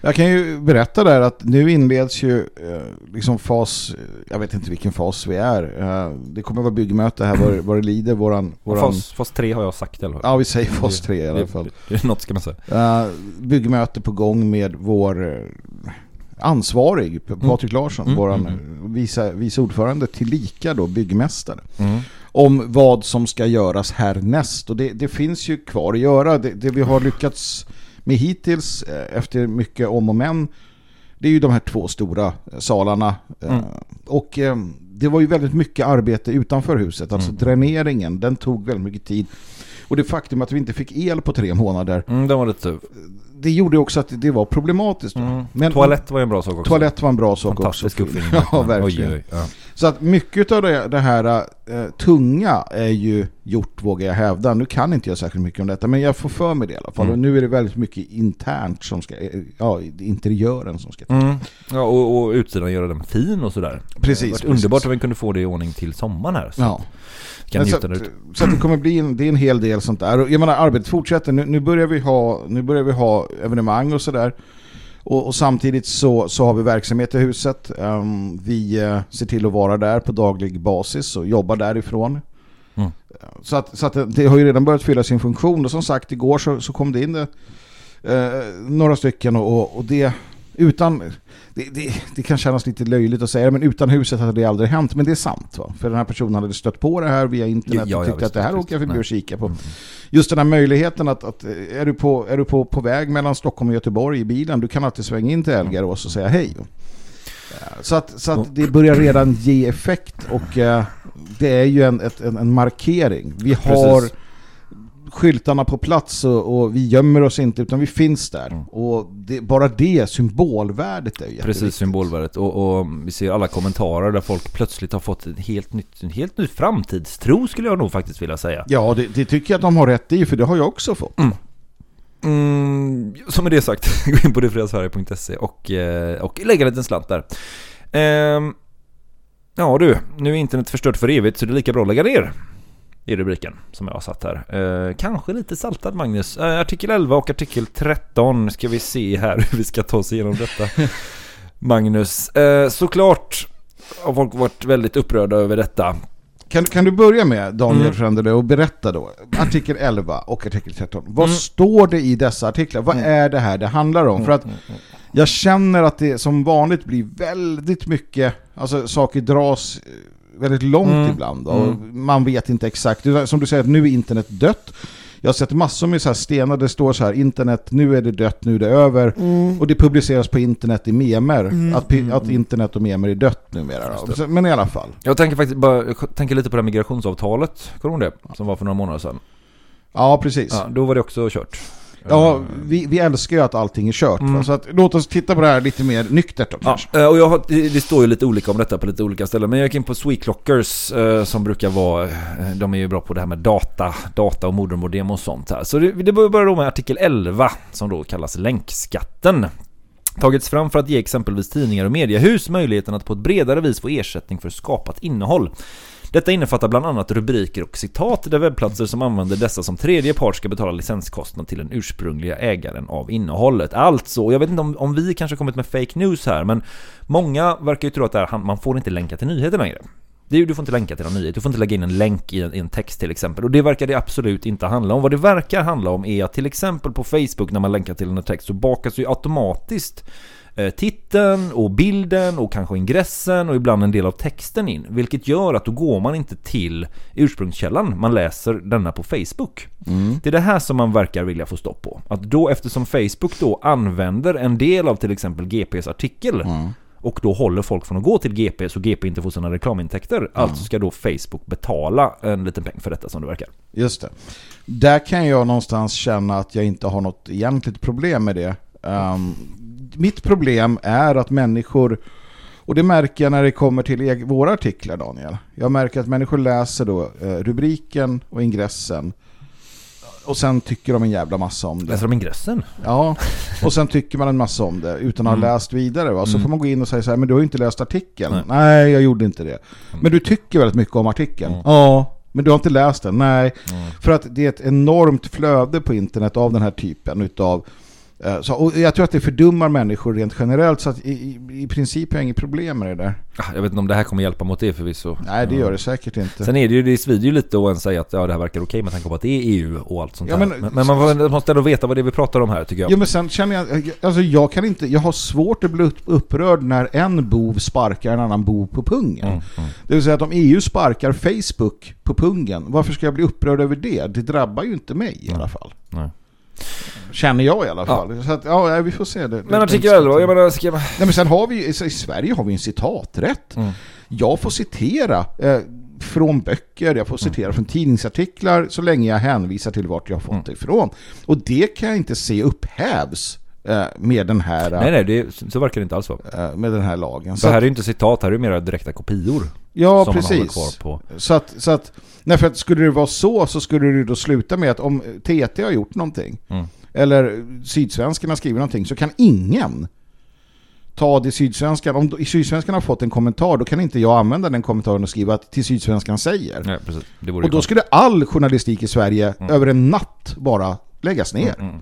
Jag kan ju berätta där att nu inleds ju eh, liksom fas, jag vet inte vilken fas vi är. Eh, det kommer vara byggmöte här vad, vad det lider. Våran, våran, fas, fas 3 har jag sagt i alla fall. ja, vi säger fas 3 i alla fall. Det, det något ska man säga. Uh, byggmöte på gång med vår eh, ansvarig, Patrik Larsson, Mm, våran mm, eh, vice, vice ordförande tillika då byggmästare. Mm. Om vad som ska göras härnäst. Och det, det finns ju kvar att göra. Det, det vi har lyckats med hittills eh, efter mycket om och men det är ju de här två stora eh, salarna. Eh, Mm. Och det var ju väldigt mycket arbete utanför huset. Alltså Mm. dräneringen, den tog väldigt mycket tid. Och det faktum att vi inte fick el på tre månader Mm, den var lite tuff. Det gjorde också att det var problematiskt. Mm. Men Toalett var en bra sak också. toalett var en bra sak Fantastisk också. uppfinning. Ja, verkligen. Oj, oj, ja. Så att mycket av det, det här eh, tunga är ju gjort, vågar jag hävda. Nu kan inte jag särskilt mycket om detta, men jag får för mig det i alla fall. Mm. Och nu är det väldigt mycket internt som ska, eh, ja, interiören som ska Mm. Ja, och, och utsidan göra den fin och sådär. Precis, Det precis. underbart om vi kunde få det i ordning till sommaren här. Så Ja. Kan så, njuta att, ute. så det kommer bli en, det är en hel del sånt där. Och Jag menar, arbetet fortsätter. Nu, nu, börjar, vi ha, nu börjar vi ha evenemang och sådär. Och, och samtidigt så, så har vi verksamhet i huset. Ehm, vi eh, ser till att vara där på daglig basis och jobba därifrån. Mm. Så, att, så att det, det har ju redan börjat fylla sin funktion. Och som sagt, igår så, så kom det in det, eh, några stycken och, och det utan det, det, det kan kännas lite löjligt att säga men utan huset hade det aldrig hänt men det är sant va? för den här personen hade stött på det här via internet Ja, och ja, tyckte visst, att det här åker jag förbi och kika på Mm. just den här möjligheten att, att eh, är du, på, är du på, på väg mellan Stockholm och Göteborg i bilen du kan alltid svänga in till Elgarås och säga hej Eh, så att, så att det börjar redan ge effekt och eh, det är ju en, ett, en, en markering vi har Precis. Skyltarna på plats och, och vi gömmer oss inte utan vi finns där. Mm. Och det, bara det, symbolvärdet är ju Precis, symbolvärdet. Och, och vi ser alla kommentarer där folk plötsligt har fått en helt, nytt, en helt ny framtidstro skulle jag nog faktiskt vilja säga. Ja, det, det tycker jag att de har rätt i för det har jag också fått. Mm, som med det sagt, gå in på detfriasverige.se och, eh, och lägga en liten slant där. Ehm, ja du, nu är internet förstört för evigt så det är lika bra att lägga ner. I rubriken som jag har satt här. Eh, kanske lite saltad Magnus. Eh, artikel 11 och artikel 13 ska vi se här hur vi ska ta oss igenom detta. Magnus, eh, såklart har folk varit väldigt upprörda över detta. Kan, kan du börja med, Daniel Mm. Fränderle, och berätta då, artikel 11 och artikel 13. Vad Mm. står det i dessa artiklar? Vad Mm. är det här det handlar om? För att jag känner att det som vanligt blir väldigt mycket, alltså saker dras eh, väldigt långt Mm. ibland. Och Man vet inte exakt. Som du säger, att nu är internet dött. Jag har sett massor med så här stenar, det står så här, internet, nu är det dött, nu är det över. Och det publiceras på internet i memer, att, pi- att internet och memer är dött numera. Då. Men i alla fall. Jag tänker faktiskt bara, jag tänker lite på det här migrationsavtalet. Kommer du det? Som var för några månader sedan. Ja, precis. Ja, då var det också kört. Ja, Eh, vi, vi älskar ju att allting är kört. Mm. Så att, låt oss titta på det här lite mer nyktert då Ja, kanske. eh, och jag har, det står ju lite olika om detta på lite olika ställen. Men jag gick in på Sweetlockers eh, som brukar vara, de är ju bra på det här med data, data och modermodem och sånt här. Så det, det börjar då med artikel 11 som då kallas länkskatten. Tagits fram för att ge exempelvis tidningar och mediehus möjligheten att på ett bredare vis få ersättning för skapat innehåll. Detta innefattar bland annat rubriker och citat där webbplatser som använder dessa som tredje part ska betala licenskostnad till den ursprungliga ägaren av innehållet. Alltså, och jag vet inte om, om vi kanske kommit med fake news här, men många verkar ju tro att det här, man får inte länka till nyheter längre. Det är ju, du får inte länka till någon nyhet, du får inte lägga in en länk i en, i en text till exempel. Och det verkar det absolut inte handla om. Vad det verkar handla om är att till exempel på Facebook när man länkar till en text så bakas ju automatiskt titeln och bilden och kanske ingressen och ibland en del av texten in. Vilket gör att då går man inte till ursprungskällan, man läser denna på Facebook. Mm. Det är det här som man verkar vilja få stopp på. Att då eftersom Facebook då använder en del av till exempel GPs artikel Mm. och då håller folk från att gå till GP så GP inte får sina reklamintäkter. Alltså ska då Facebook betala en liten peng för detta som det verkar. Just det. Där kan jag någonstans känna att jag inte har något egentligt problem med det. Ehm, mitt problem är att människor, och det märker jag när det kommer till eg- våra artiklar Daniel. Jag märker att människor läser då eh, rubriken och ingressen och sen tycker de en jävla massa om det. Läser de ingressen? Ja, och sen tycker man en massa om det utan att ha Mm. läst vidare. Va? Så Mm. får man gå in och säga så här, men du har ju inte läst artikeln. Nej. Nej, jag gjorde inte det. Men du tycker väldigt mycket om artikeln. Mm. Ja, men du har inte läst den. Nej, Mm. för att det är ett enormt flöde på internet av den här typen utav så, och jag tror att det fördummar människor rent generellt så att i, i, princip har jag inget problem med det där. Ah, Jag vet inte om det här kommer hjälpa mot det förvisso. Nej, det Ja. gör det säkert inte. Sen är det ju, det svider ju lite att ens säga att ja, det här verkar okej med tanke på att det är EU och allt sånt Ja, där. men- Men, men man måste ändå veta vad det är vi pratar om här tycker jag. Jo men sen känner jag, alltså jag kan inte, jag har svårt att bli upp- upprörd när en bov sparkar en annan bov på pungen. Mm, mm. Det vill säga att om EU sparkar Facebook på pungen, varför ska jag bli upprörd över det? Det drabbar ju inte mig i alla fall. Nej. Känner jag i alla fall. Så att, ja, vi får se. Det, Men artikel 11, jag menar, ska. Nej, men sen har vi i Sverige har vi en citaträtt. Mm. Jag får citera eh, från böcker, jag får citera från tidningsartiklar så länge jag hänvisar till vart jag har fått Mm. det ifrån. Och det kan jag inte se upphävs eh, med den här Nej nej, det, så verkar det inte alls vara. eh, med den här lagen. Så här är ju inte citat, här är ju mera direkta kopior. ja, precis. Så att, så att nej, för att skulle det vara så så skulle det då sluta med att om TT har gjort någonting Mm. eller Sydsvenskan har skrivit någonting så kan ingen ta det Sydsvenskan. Om Sydsvenskan har fått en kommentar då kan inte jag använda den kommentaren och skriva att till Sydsvenskan säger. Nej Och då skulle all journalistik i Sverige Mm. över en natt bara läggas ner. Mm, mm.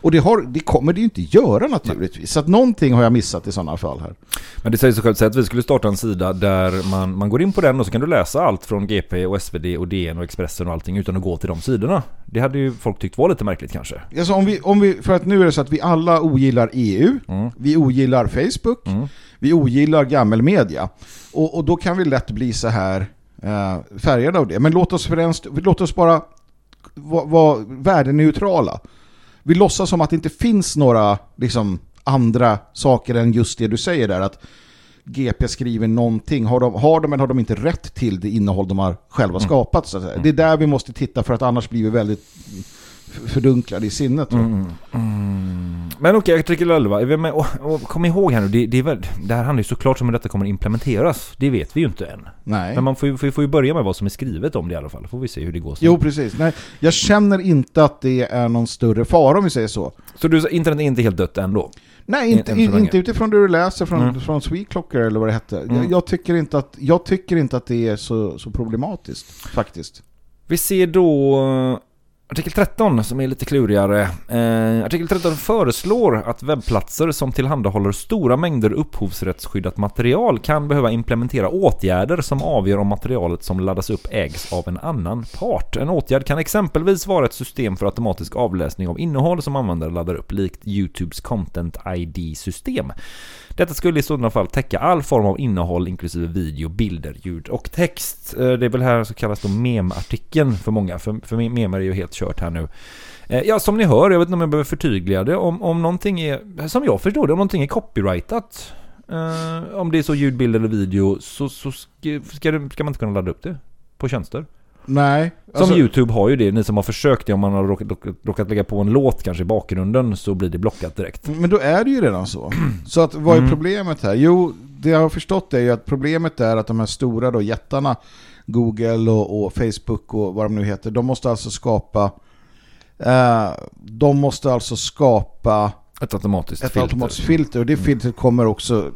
Och det, har, det kommer det ju inte göra naturligtvis. Så att någonting har jag missat i sådana fall här. Men det säger sig självt, att vi skulle starta en sida där man, man går in på den och så kan du läsa allt från GP och SvD och DN och Expressen och allting utan att gå till de sidorna. Det hade ju folk tyckt var lite märkligt kanske. Alltså om vi, om vi, för att nu är det så att vi alla ogillar EU, Mm. vi ogillar Facebook, Mm. vi ogillar gammelmedia. Och, och då kan vi lätt bli så här eh, färgade av det. Men låt oss, för en st- låt oss bara vara va, värdeneutrala. Vi låtsas som att det inte finns några liksom, andra saker än just det du säger där. Att GP skriver någonting. Har de, har de eller har de inte rätt till det innehåll de har själva skapat? Så säga. Det är där vi måste titta för att annars blir vi väldigt f- fördunklade i sinnet. Mm. Mm. Men okej, artikel 11. Är vi med? Och, och kom ihåg här nu, det, det, är väl, det här handlar ju såklart om hur detta kommer implementeras. Det vet vi ju inte än. Nej. Men man får ju, får, får ju börja med vad som är skrivet om det i alla fall. Får vi se hur det går. sen. Jo, precis. Nej, jag känner inte att det är någon större fara om vi säger så. Så du, internet är inte helt dött ändå? Nej, inte, länge. inte utifrån det du läser från, Mm. från Sweetclocker eller vad det hette. Mm. Jag, jag, tycker inte att, jag tycker inte att det är så, så problematiskt, faktiskt. Vi ser då artikel 13 som är lite klurigare. Eh, artikel 13 föreslår att webbplatser som tillhandahåller stora mängder upphovsrättsskyddat material kan behöva implementera åtgärder som avgör om materialet som laddas upp ägs av en annan part. En åtgärd kan exempelvis vara ett system för automatisk avläsning av innehåll som användare laddar upp likt YouTubes Content ID-system. Detta skulle i sådana fall täcka all form av innehåll inklusive video, bilder, ljud och text. Eh, det är väl här så kallas då memartikeln för många, för, för memer är ju helt kört här nu. Eh, ja, som ni hör, jag vet inte om jag behöver förtydliga det, om, om någonting är, som jag förstår det, om någonting är copyrightat, eh, om det är så ljud, bild eller video, så, så ska, ska, det, ska man inte kunna ladda upp det på tjänster. Nej. Som alltså- YouTube har ju det, ni som har försökt det, om man har råkat, råkat, lägga på en låt kanske i bakgrunden så blir det blockat direkt. Men då är det ju redan så. Så att, vad är Mm. problemet här? Jo, det jag har förstått är ju att problemet är att de här stora då, jättarna, Google och, och Facebook och vad de nu heter, de måste alltså skapa eh, de måste alltså skapa Ett automatiskt ett filter. automatiskt filter och det filtret kommer också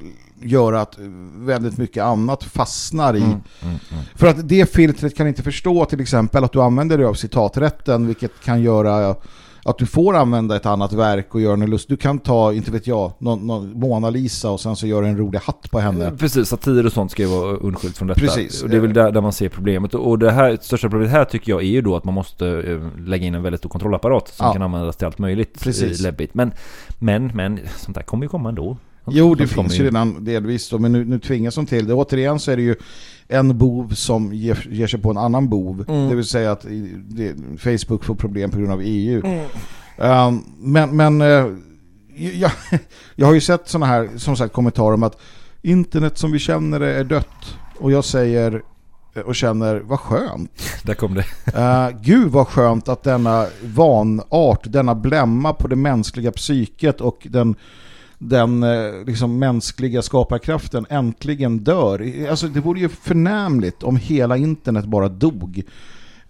göra att väldigt mycket annat fastnar i. Mm, mm, mm. För att det filtret kan inte förstå till exempel att du använder dig av citaträtten vilket kan göra att du får använda ett annat verk och göra något lust. Du kan ta, inte vet jag, någon, någon Mona Lisa och sen så göra en rolig hatt på henne. Precis, satir och sånt ska ju vara undskilt från detta. Precis. Och det är väl där, där man ser problemet. Och det här, största problemet här tycker jag är ju då att man måste eh, lägga in en väldigt stor kontrollapparat som Ja. kan användas till allt möjligt Precis. i Lebbit. Men, men, men, sånt där kommer ju komma ändå. Jo, det finns ju redan delvis då, men nu, nu tvingas de till det. Återigen så är det ju en bov som ger, ger sig på en annan bov. Mm. Det vill säga att det, Facebook får problem på grund av EU. Um, men men eh, jag, jag har ju sett sådana här som sagt kommentarer om att internet som vi känner det är dött. Och jag säger eh, och känner, vad skönt. Där kom det. Uh, gud vad skönt att denna vanart, denna blämma på det mänskliga psyket och den, den eh, liksom mänskliga skaparkraften äntligen dör. Alltså det vore ju förnämligt om hela internet bara dog.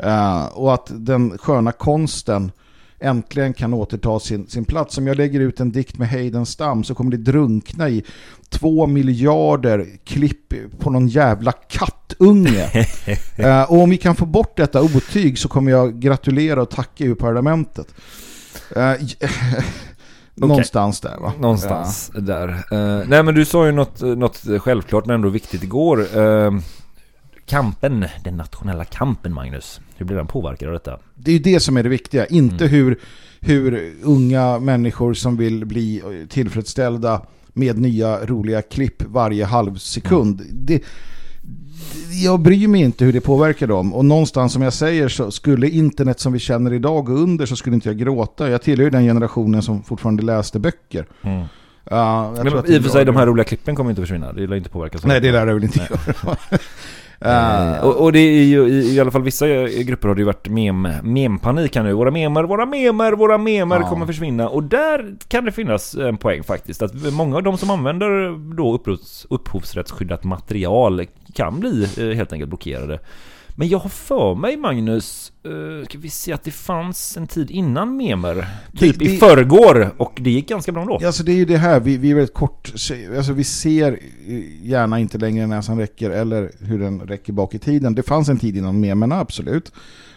Uh, och att den sköna konsten äntligen kan återta sin, sin plats. Om jag lägger ut en dikt med Heidenstam så kommer det drunkna i två miljarder klipp på någon jävla kattunge. uh, och om vi kan få bort detta otyg så kommer jag gratulera och tacka ur parlamentet. Uh, Okay. Någonstans där va? Någonstans ja. där. Uh, nej men du sa ju något, något självklart men ändå viktigt igår. Uh, kampen, den nationella kampen Magnus. Hur blir den påverkad av detta? Det är ju det som är det viktiga. Inte mm. hur, hur unga människor som vill bli tillfredsställda med nya roliga klipp varje halv sekund. Mm. Det, jag bryr mig inte hur det påverkar dem. Och någonstans som jag säger så skulle internet som vi känner idag gå under så skulle inte jag gråta. Jag tillhör den generationen som fortfarande läste böcker. Mm. Uh, men, I och för sig, de här roliga klippen kommer inte att försvinna. Det lär inte påverka. Nej, det lär det väl inte göra. Uh, och, och, det är ju i, i alla fall vissa grupper har det ju varit mem, mempanik här nu. Våra memer, våra memer, våra memer ja. kommer försvinna. Och där kan det finnas en poäng faktiskt. Att många av de som använder då upphovs, upphovsrättsskyddat material kan bli eh, helt enkelt blockerade. Men jag har för mig Magnus, uh, ska vi se att det fanns en tid innan memer. Typ det, det, i förrgår och det gick ganska bra då. Alltså det är ju det här, vi, vi är väldigt kort, alltså vi ser gärna inte längre näsan räcker eller hur den räcker bak i tiden. Det fanns en tid innan memerna, absolut.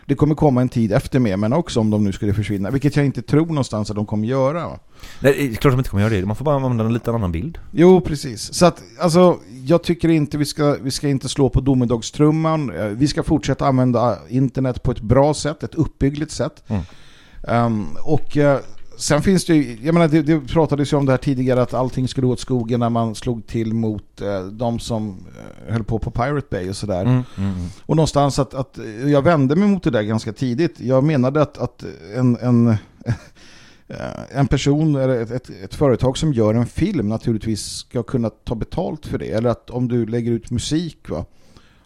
Det kommer komma en tid efter memerna också om de nu skulle försvinna. Vilket jag inte tror någonstans att de kommer göra. Nej, det är klart de inte kommer göra det. Man får bara använda en lite annan bild. Jo, precis. Så att, alltså, jag tycker inte vi ska, vi ska inte slå på domedagstrumman. Eh, vi ska fortsätta använda internet på ett bra sätt, ett uppbyggligt sätt. Mm. Um, och uh, sen finns det ju, jag menar det, det pratades ju om det här tidigare att allting skulle gå åt skogen när man slog till mot uh, de som uh, höll på på Pirate Bay och sådär. Mm, mm, mm. Och någonstans att, att jag vände mig mot det där ganska tidigt. Jag menade att, att en, en Eh, en person eller ett, ett, ett, företag som gör en film naturligtvis ska kunna ta betalt för det. Eller att om du lägger ut musik va,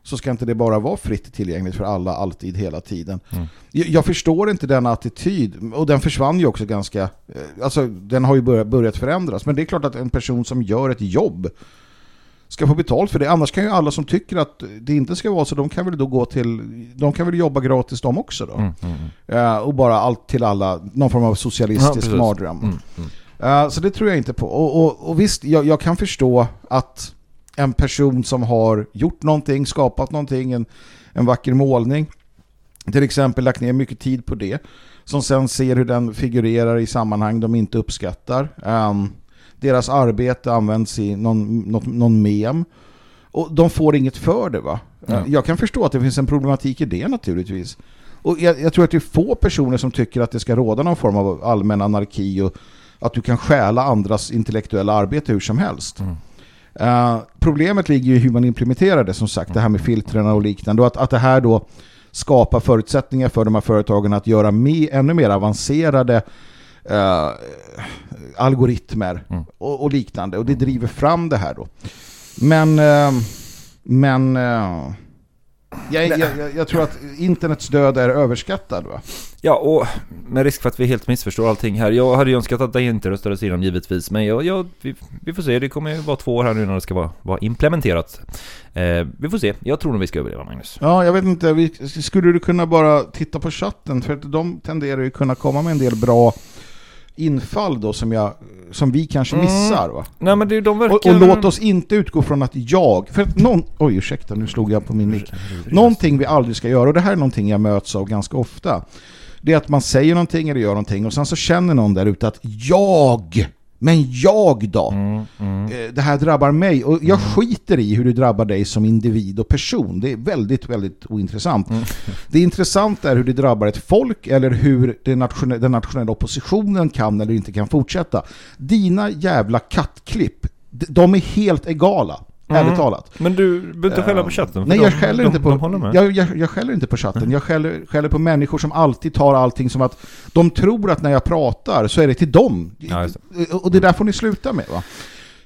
så ska inte det bara vara fritt tillgängligt för alla alltid hela tiden. Mm. Jag, jag, förstår inte den attityd och den försvann ju också ganska eh, alltså den har ju börjat, börjat förändras men det är klart att en person som gör ett jobb ska få betalt för det. Annars kan ju alla som tycker att det inte ska vara så, de kan väl då gå till, de kan väl jobba gratis de också då. Mm, mm, uh, och bara allt till alla, någon form av socialistisk ja, mardröm. Uh, så det tror jag inte på. Och, och, och visst, jag, jag, kan förstå att en person som har gjort någonting, skapat någonting, en, en vacker målning, till exempel lagt ner mycket tid på det, som sen ser hur den figurerar i sammanhang de inte uppskattar. Um, deras arbete används i någon, någon, någon mem. Och de får inget för det va? Ja. Jag kan förstå att det finns en problematik i det naturligtvis. Och jag, jag, tror att det är få personer som tycker att det ska råda någon form av allmän anarki och att du kan stjäla andras intellektuella arbete hur som helst. Mm. Uh, problemet ligger i hur man implementerar det som sagt, det här med filtrerna och liknande och att, att det här då skapar förutsättningar för de här företagen att göra med, ännu mer avancerade uh, algoritmer mm. och, och, liknande. Och det driver fram det här då. Men, uh, men jag, jag, jag, jag, tror att internets död är överskattad va? Ja, och med risk för att vi helt missförstår allting här. Jag hade ju önskat att det inte röstades igenom givetvis. Men jag, jag, vi, vi, får se, det kommer ju vara två år här nu när det ska vara, vara implementerat. Eh, vi får se, jag tror nog vi ska överleva Magnus. Ja, jag vet inte. Vi, skulle du kunna bara titta på chatten? För att de tenderar ju kunna komma med en del bra infall då som, jag, som vi kanske mm. missar va? Nej, men det, de verkar... och, och, låt oss inte utgå från att jag, för att någon, oj ursäkta nu slog jag på min mick. Någonting vi aldrig ska göra och det här är någonting jag möts av ganska ofta. Det är att man säger någonting eller gör någonting och sen så känner någon där ute att jag men jag då? Mm, mm. Eh, det här drabbar mig. Och jag mm. skiter i hur det drabbar dig som individ och person. Det är väldigt, väldigt ointressant. Mm. Det intressanta är hur det drabbar ett folk eller hur den nationella, den nationella oppositionen kan eller inte kan fortsätta. Dina jävla kattklipp, de är helt egala. Mm. Ärligt talat. Men du behöver inte skälla på chatten? Nej, jag skäller, de, inte på, de jag, jag, jag skäller inte på chatten. Mm. Jag skäller, skäller på människor som alltid tar allting som att de tror att när jag pratar så är det till dem. Ja, det. Och det där får ni sluta med va?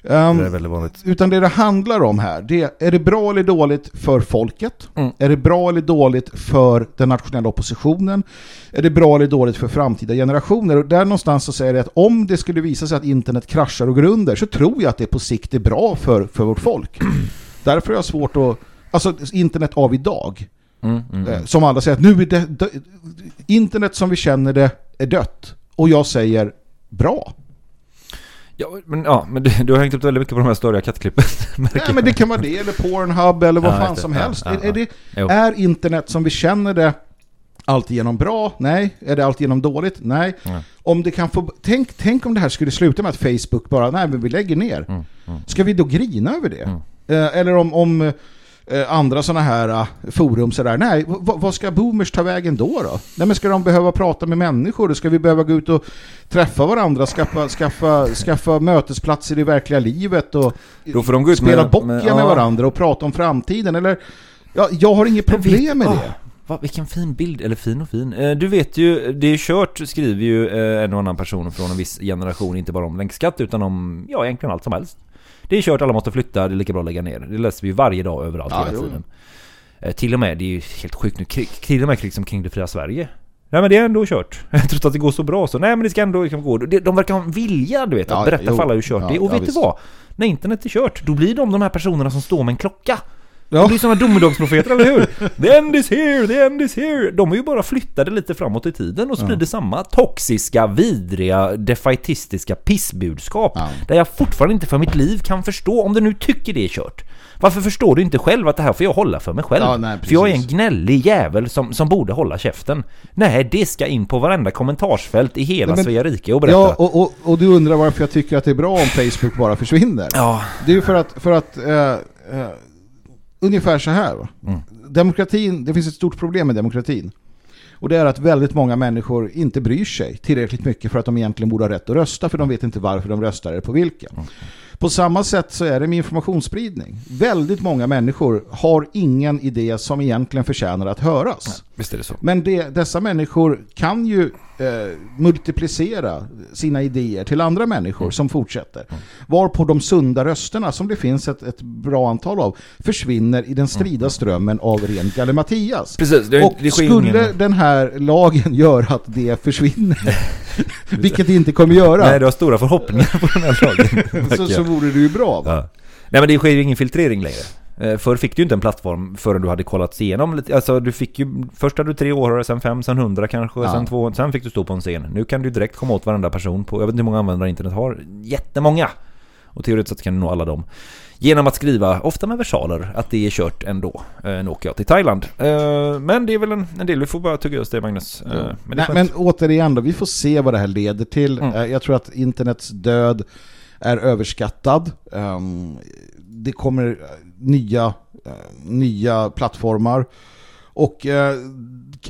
Um, det är väldigt vanligt. Utan det det handlar om här, det är det bra eller dåligt för folket? Mm. Är det bra eller dåligt för den nationella oppositionen? Är det bra eller dåligt för framtida generationer? Och där någonstans så säger det att om det skulle visa sig att internet kraschar och går under så tror jag att det på sikt är bra för, för vårt folk. Därför är jag svårt att... Alltså internet av idag Mm, mm, Eh, Som andra säger att nu är det, internet som vi känner det är dött. Och jag säger bra. Ja, men, ja, men du, du har hängt upp väldigt mycket på de här störiga kattklippen. Nej, men det kan vara det, eller Pornhub, eller vad Ja, fan som helst. ja, är, är, det, är internet som vi känner det alltigenom bra? Nej. Är det alltigenom dåligt? Nej. Nej. Om det kan få, tänk, tänk om det här skulle sluta med att Facebook bara, nej men vi lägger ner. Mm, mm. Ska vi då grina över det? Mm. Eh, eller om, om eh, andra sådana här eh, forum sådär, nej, vad ska boomers ta vägen då då? Nej men ska de behöva prata med människor? Ska vi behöva gå ut och träffa varandra, skaffa, skaffa, skaffa mötesplatser i verkliga livet och Då får de gå ut spela med- bockia med- med, ja. varandra och prata om framtiden? Eller, ja, jag har inget problem med ah, det. Va, vilken fin bild, eller fin och fin. Eh, du vet ju, det är kört skriver ju eh, en och annan person från en viss generation, inte bara om länkskatt utan om, ja egentligen allt som helst. Det är kört, alla måste flytta, det är lika bra att lägga ner. Det läser vi varje dag överallt Ja, hela tiden. Eh, till och med, det är ju helt sjukt nu, krig, till och med krig som kring det fria Sverige. Nej men det är ändå kört. Trots att det går så bra så. Nej men det ska ändå liksom gå. De verkar ha en vilja du vet Ja, att berätta jo. för alla hur kört Ja, det är. Och ja, vet visst. du vad? När internet är kört, då blir de de här personerna som står med en klocka. Ja. De blir sådana domedagsprofeter, eller hur? The end is here, the end is here! De är ju bara flyttade lite framåt i tiden och sprider samma toxiska, vidriga, defaitistiska pissbudskap. Ja. Där jag fortfarande inte för mitt liv kan förstå, om du nu tycker det är kört. Varför förstår du inte själv att det här får jag hålla för mig själv? Ja, nej, för jag är en gnällig jävel som, som borde hålla käften. Nej, det ska in på varenda kommentarsfält i hela Svea rike och berätta. Ja, och, och, och du undrar varför jag tycker att det är bra om Facebook bara försvinner. ja. Det är ju för att, för att eh, eh, ungefär så här. va. Mm. Demokratin, det finns ett stort problem med demokratin. Och det är att väldigt många människor inte bryr sig tillräckligt mycket för att de egentligen borde ha rätt att rösta för de vet inte varför de röstar eller på vilken. På samma sätt så är det med informationsspridning. Väldigt många människor har ingen idé som egentligen förtjänar att höras. Visst är det så. Men det, dessa människor kan ju eh, multiplicera sina idéer till andra människor som fortsätter. Varpå de sunda rösterna, som det finns ett, ett bra antal av, försvinner i den strida strömmen av ren gallimatias. Precis, det, Och det skulle ingen... den här lagen göra att det försvinner, vilket det inte kommer göra, Nej, du har stora förhoppningar på den här lagen. så, så vore det ju bra. Va? Ja. Nej men det sker ju ingen filtrering längre. Eh, Förr fick du inte en plattform förrän du hade kollats igenom lite. Alltså du fick ju, först hade du tre åhörare, sen fem, sen hundra kanske, Ja. sen två, sen fick du stå på en scen. Nu kan du direkt komma åt varenda person på, jag vet inte hur många användare internet har, jättemånga! Och teoretiskt sett kan du nå alla dem. Genom att skriva, ofta med versaler, att det är kört ändå. Eh, nu åker jag till Thailand. Eh, men det är väl en, en del, vi får bara tugga oss det Magnus. Eh, men det Nej, men återigen då, vi får se vad det här leder till. Mm. Jag tror att internets död är överskattad. Ehm, Det kommer nya, nya plattformar. Och eh,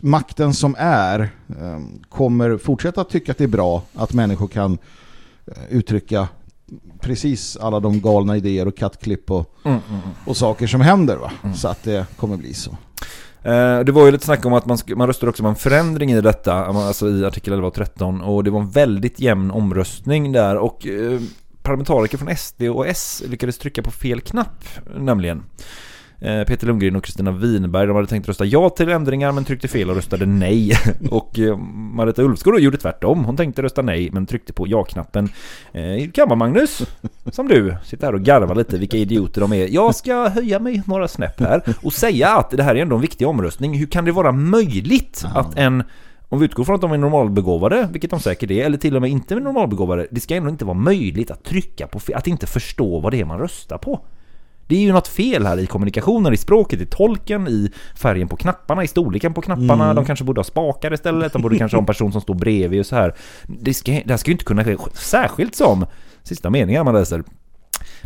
makten som är eh, kommer fortsätta tycka att det är bra att människor kan uttrycka precis alla de galna idéer och kattklipp och, Mm, mm, mm. och saker som händer. Va? Så att det kommer bli så. Eh, Det var ju lite snack om att man, man röstade också om en förändring i detta, alltså i artikel 11 och 13 och det var en väldigt jämn omröstning där och eh, parlamentariker från SD och S lyckades trycka på fel knapp nämligen. Eh, Peter Lundgren och Kristina Winberg, de hade tänkt rösta ja till ändringar men tryckte fel och röstade nej. Och eh, Marita Ulfskog gjorde tvärtom. Hon tänkte rösta nej men tryckte på ja-knappen. Eh, Kammar-Magnus, som du, sitter här och garvar lite vilka idioter de är. Jag ska höja mig några snäpp här och säga att det här är ändå en viktig omröstning. Hur kan det vara möjligt att en om vi utgår från att de är normalbegåvade, vilket de säkert är, eller till och med inte är normalbegåvade, det ska ändå inte vara möjligt att trycka på att inte förstå vad det är man röstar på. Det är ju något fel här i kommunikationen, i språket, i tolken, i färgen på knapparna, i storleken på knapparna. De kanske borde ha spakar istället, de borde kanske ha en person som står bredvid och så här. Det, ska, det här ska ju inte kunna ske, särskilt som, sista meningen man läser,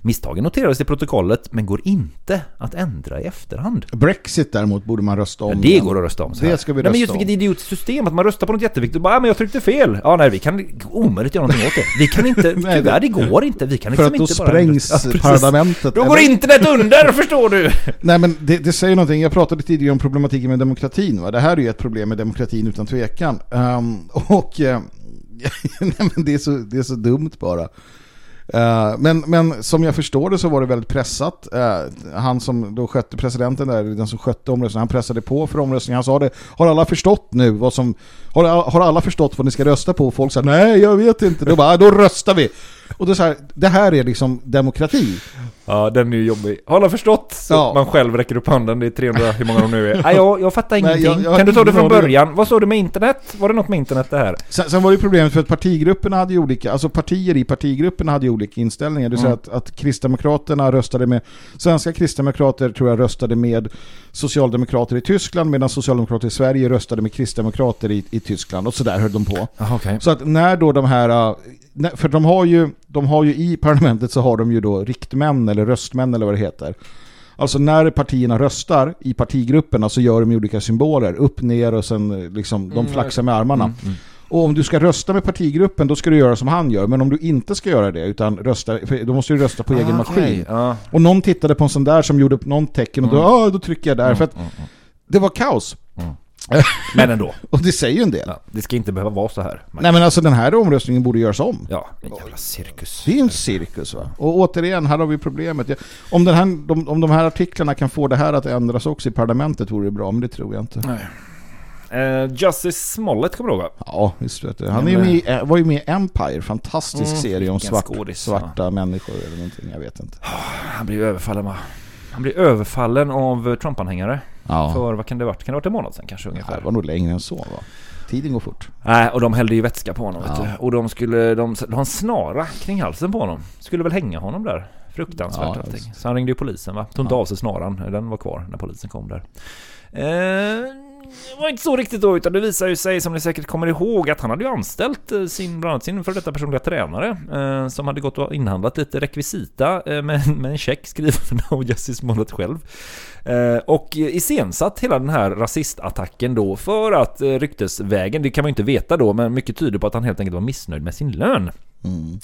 misstagen noteras i protokollet men går inte att ändra i efterhand. Brexit däremot borde man rösta om. Ja, det går att rösta om så. Det ska vi nej, men rösta just vilket idiotiskt system att man röstar på något jätteviktigt och bara ah, men jag tryckte fel. Ja nej vi kan omöjligt göra någonting åt det. Vi kan inte, Nej, tyvärr det går inte. Vi kan För liksom att då inte bara... sprängs Ja, parlamentet. Då går internet under förstår du! Nej men det, det säger någonting, jag pratade tidigare om problematiken med demokratin. Va? Det här är ju ett problem med demokratin utan tvekan. Ehm, och eh, nej, men det, är så, det är så dumt bara. Eh, men, men som jag förstår det så var det väldigt pressat. Eh, han som då skötte presidenten där, den som skötte omröstningen, han pressade på för omröstningen. Han sa det, har alla förstått nu vad som, har, har alla förstått vad ni ska rösta på? Och folk sa nej jag vet inte. Då bara, "Ah, då röstar vi. Och det är så här, det här är liksom demokrati. Ja, den är ju jobbig. Har alla förstått? Så Ja. man själv räcker upp handen, det är 300, hur många de nu är. Nej, jag, jag fattar Nej, ingenting. jag- jag har kan du ta det från början? Vad sa du med internet? Var det något med internet det här? Sen, sen var det ju problemet för att partigrupperna hade ju olika, alltså partier i partigrupperna hade ju olika inställningar. Det vill säga Mm. att, att Kristdemokraterna röstade med, svenska Kristdemokrater tror jag röstade med Socialdemokrater i Tyskland medan Socialdemokrater i Sverige röstade med Kristdemokrater i, i Tyskland och så där höll de på. Jaha, okej. Så att när då de här, äh, för de har ju, de har ju i parlamentet så har de ju då riktmän eller röstmän eller vad det heter. Alltså när partierna röstar i partigrupperna så gör de olika symboler, upp, ner och sen eh, liksom, de Mm, flaxar med armarna. Mm, mm. Och om du ska rösta med partigruppen då ska du göra som han gör. Men om du inte ska göra det utan rösta, då måste du rösta på egen Ah, okej. maskin. Ja. Och någon tittade på en sån där som gjorde upp någon tecken och då, Mm. ah, då trycker jag där. För att Mm, mm, det var kaos. Men ändå. Och det säger ju en del. Ja, det ska inte behöva vara så här. Nej men alltså den här omröstningen borde göras om. Ja, en jävla cirkus. Det är ju en cirkus va? Och återigen, här har vi problemet. Om, den här, de, om de här artiklarna kan få det här att ändras också i parlamentet vore det bra, men det tror jag inte. Nej. Eh, Justice Smollett kommer du ihåg va? Ja, visst vet du. Han är ju med, i- var ju med i Empire, fantastisk Mm, serie om svart, skådis, svarta människor eller någonting, jag vet inte. Han blir överfallen va? Han blir överfallen av Trump-anhängare. Ja, För vad kan det varit? Kan det varit en månad sedan kanske det ungefär? var nog längre än så va? Tiden går fort. Nej, och de hällde ju vätska på honom Ja. Och de skulle, de, de har en snara kring halsen på honom. Skulle väl hänga honom där. Fruktansvärt Ja, allting. Så han ringde ju polisen va? Tog inte Ja. av sig snaran. Den var kvar när polisen kom där. Eh, det var inte så riktigt då, utan det visar ju sig som ni säkert kommer ihåg att han hade ju anställt eh, sin, bland annat sin för detta personliga tränare eh, som hade gått och inhandlat lite rekvisita eh, med, med en check skriven av Justice Smollett själv. Eh, och iscensatt hela den här rasistattacken då för att eh, ryktesvägen, det kan man ju inte veta då, men mycket tyder på att han helt enkelt var missnöjd med sin lön. Mm.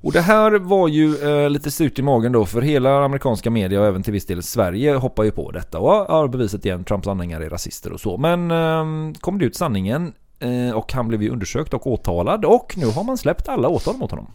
Och det här var ju eh, lite surt i magen då för hela amerikanska media och även till viss del Sverige hoppar ju på detta och har bevisat igen Trumps anhängare är rasister och så. Men eh, kom det ut sanningen eh, och han blev ju undersökt och åtalad och nu har man släppt alla åtal mot honom.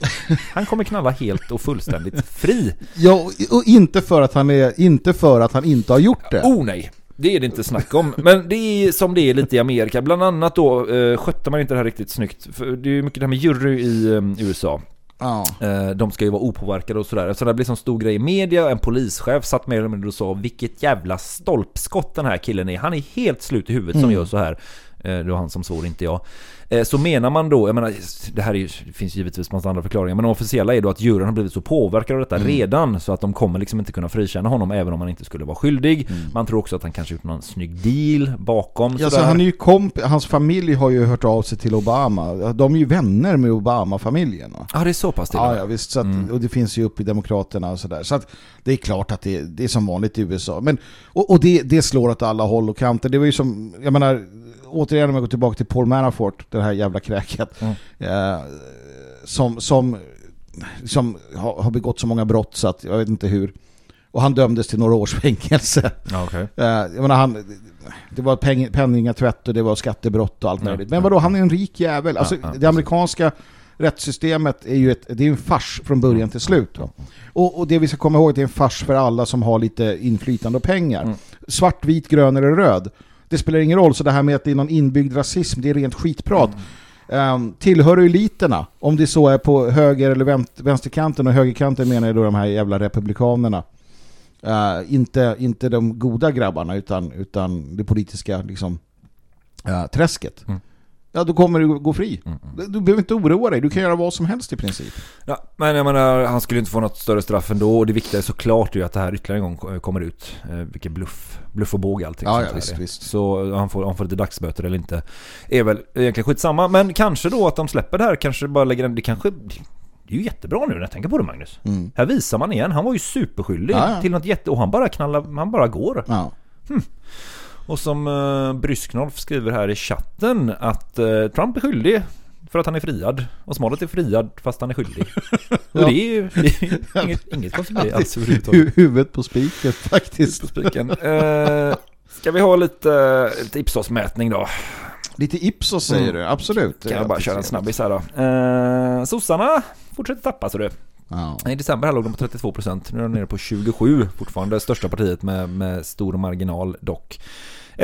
Han kommer knalla helt och fullständigt fri. Ja, och- och inte för, att han är, inte för att han inte har gjort det. Oh nej! Det är det inte snack om. Men det är som det är lite i Amerika. Bland annat då eh, skötte man inte det här riktigt snyggt. För det är ju mycket det här med jury i eh, USA. Ja. Eh, De ska ju vara opåverkade och sådär. Så det blir som stor grej i media. En polischef satt med mindre och sa vilket jävla stolpskott den här killen är. Han är helt slut i huvudet som Mm. gör så här. Eh, Det var han som svor, inte jag. Eh, Så menar man då, jag menar, det här är ju, det finns givetvis massa andra förklaringar, men de officiella är då att juryn har blivit så påverkad av detta Mm. redan så att de kommer liksom inte kunna frikänna honom även om han inte skulle vara skyldig. Mm. Man tror också att han kanske gjort någon snygg deal bakom. Ja, så han är ju komp hans familj har ju hört av sig till Obama. De är ju vänner med Obama-familjen. Ja, det är så pass till. Ja, ja visst. Så att, Mm. Och det finns ju uppe i Demokraterna och sådär. Så att det är klart att det, det är som vanligt i USA. Men, och och det, det slår åt alla håll och kanter. Det var ju som, jag menar, återigen om jag går tillbaka till Paul Manafort, det här jävla kräket. Mm. Eh, som som, som har, har begått så många brott så att jag vet inte hur. Och han dömdes till några års fängelse. Okej. Eh, jag menar, han, det var peng, penningatvätt och det var skattebrott och allt möjligt. Men vadå, han är en rik jävel. Alltså, ja, det amerikanska rättssystemet är ju ett, det är en fars från början till slut. Och, och det vi ska komma ihåg är att det är en fars för alla som har lite inflytande och pengar. Mm. Svart, vit, grön eller röd. Det spelar ingen roll, så det här med att det är någon inbyggd rasism, det är rent skitprat. Um, tillhör du eliterna, om det så är på höger eller vänsterkanten och högerkanten menar jag då de här jävla republikanerna. Uh, inte, inte de goda grabbarna utan, utan det politiska liksom, uh, träsket. Mm. Ja, då kommer du gå fri. Mm, Du, du behöver inte oroa dig, du kan göra vad som helst i princip. Ja, men jag menar, han skulle inte få något större straff ändå och det viktiga är såklart ju att det här ytterligare en gång kommer ut. Eh, vilken bluff, bluff och båg allting. Ja, ja, visst, visst. Så han får, han får lite dagsböter eller inte. Är väl egentligen skitsamma, men kanske då att de släpper det här, kanske bara lägger en, det kanske det är ju jättebra nu när jag tänker på det Magnus. Mm. Här visar man igen, han var ju superskyldig Ja, ja. till något jätte... Och han bara knallar, han bara går. Ja. Och som uh, Brysknolf skriver här i chatten att eh, Trump är skyldig för att han är friad. Och Smollett är friad fast han är skyldig. Och det är ju det är ju inget, inget konstigt med det alls överhuvudtaget. Hu- Huvudet på spiken faktiskt. På spiken. Eh, ska vi ha lite, lite Ipsos-mätning då? Lite Ipsos säger Mm. du, absolut. Kan jag bara köra en snabbis här då. Eh, sossarna fortsätter tappa så du. Ja. I december här låg de på 32%, nu är de nere på 27 fortfarande största partiet med, med stor marginal dock.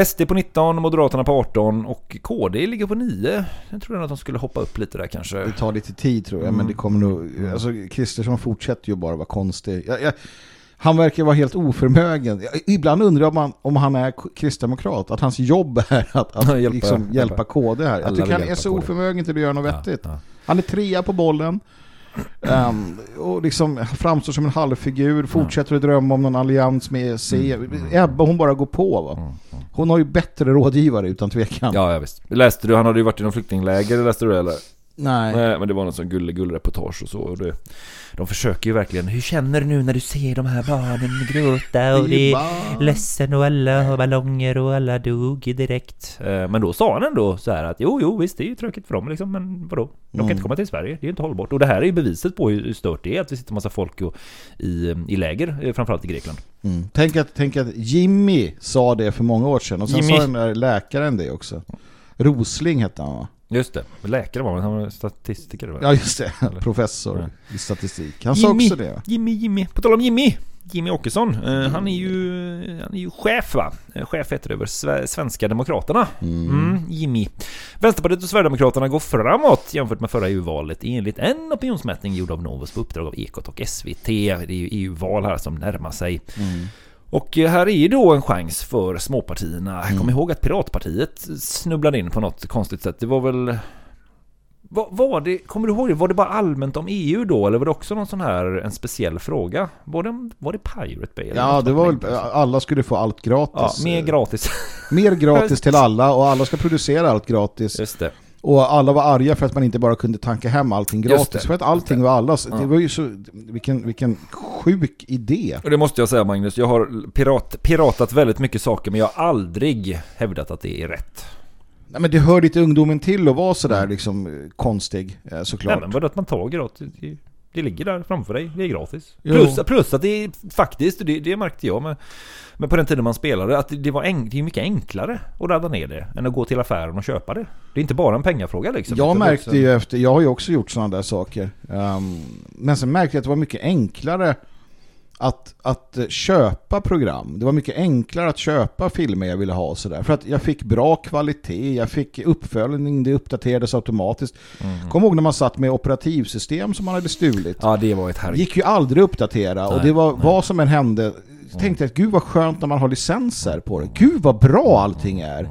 SD på 19, Moderaterna på 18 och KD ligger på 9. Jag trodde att de skulle hoppa upp lite där kanske. Det tar lite tid tror jag, Mm. men det kommer nog... Alltså, Kristersson fortsätter ju bara vara konstig. Jag, jag, han verkar vara helt oförmögen. Ibland undrar jag om han, är kristdemokrat, att hans jobb är att, att Hjälpa- hjälpa, liksom, hjälpa hjälpa. KD här. Jag tycker han är så KD. oförmögen till att göra något Ja, vettigt. ja. Han är trea på bollen. Ehm, och liksom framstår som en halvfigur, fortsätter att drömma om någon allians med EC. Ebba hon bara går på va. Mm, Hon har ju bättre rådgivare utan tvekan. Ja, ja visst. Läste du, han hade ju varit i någon flyktingläger, läste du det eller? Nej. Nej, men det var någon sån gull reportage och så. Och det, de försöker ju verkligen, hur känner du nu när du ser de här barnen gråta och det är ledsen och alla har ballonger och alla dog direkt. Eh, Men då sa han ändå så här att jo, jo, visst det är ju tråkigt för dem liksom, men vadå? De kan Mm. inte komma till Sverige, det är ju inte hållbart. Och det här är ju beviset på hur stört det är att det sitter massa folk och, i, i läger, eh, framförallt i Grekland. Mm. Tänk, att, tänk att Jimmy sa det för många år sedan och sen Jimmy. sa den där läkaren det också. Rosling hette han va? Just det, läkare var han, han var statistiker va? Ja just det, Eller? professor Ja. i statistik. Han sa Jimmy. också det. va? Jimmy, Jimmy. På tal om Jimmy. Jimmy Åkesson. Eh, han, är ju, han är ju chef va? Eh, Chef heter det över Sve- Svenska Demokraterna. Mm, Jimmy. Vänsterpartiet och Sverigedemokraterna går framåt jämfört med förra EU-valet enligt en opinionsmätning gjord av Novus på uppdrag av Ekot och SVT. Det är ju EU-val här som närmar sig. Och eh, här är ju då en chans för småpartierna. Kom ihåg att Piratpartiet snubblade in på något konstigt sätt. Det var väl... Var, var det, kommer du ihåg det? Var det bara allmänt om EU då? Eller var det också någon sån här, en speciell fråga? Var det, var det Pirate Bay? Ja, det var väl, alla skulle få allt Ja, gratis. mer gratis. Mer gratis till alla och alla ska producera allt gratis. Just det. Och alla var arga för att man inte bara kunde tanka hem allting gratis. För att allting var allas. Ja. Det var ju så, vilken, vilken sjuk idé. Och det måste jag säga Magnus, jag har pirat, piratat väldigt mycket saker men jag har aldrig hävdat att det är rätt. Nej, men det hör lite ungdomen till att vara sådär liksom eh, konstig eh, såklart. Nej men att man tar gratis? Det, ligger där framför dig, det är gratis. Plus, plus att det är faktiskt, det, det märkte jag med, men på den tiden man spelade, att det, var en, det är mycket enklare att ladda ner det än att gå till affären och köpa det. Det är inte bara en pengafråga liksom. Jag märkte ju efter, jag har ju också gjort sådana där saker. Ehm, men sen märkte jag att det var mycket enklare att, att eh, köpa program. Det var mycket enklare att köpa filmer jag ville ha och sådär. För att jag fick bra kvalitet, jag fick uppföljning, det uppdaterades automatiskt. Kom ihåg när man satt med operativsystem som man hade stulit. Ja det var ett herregud. gick ju aldrig att uppdatera och Nej, det var nej. vad som än hände. Tänkte att gud vad skönt när man har licenser på det. Gud vad bra allting är.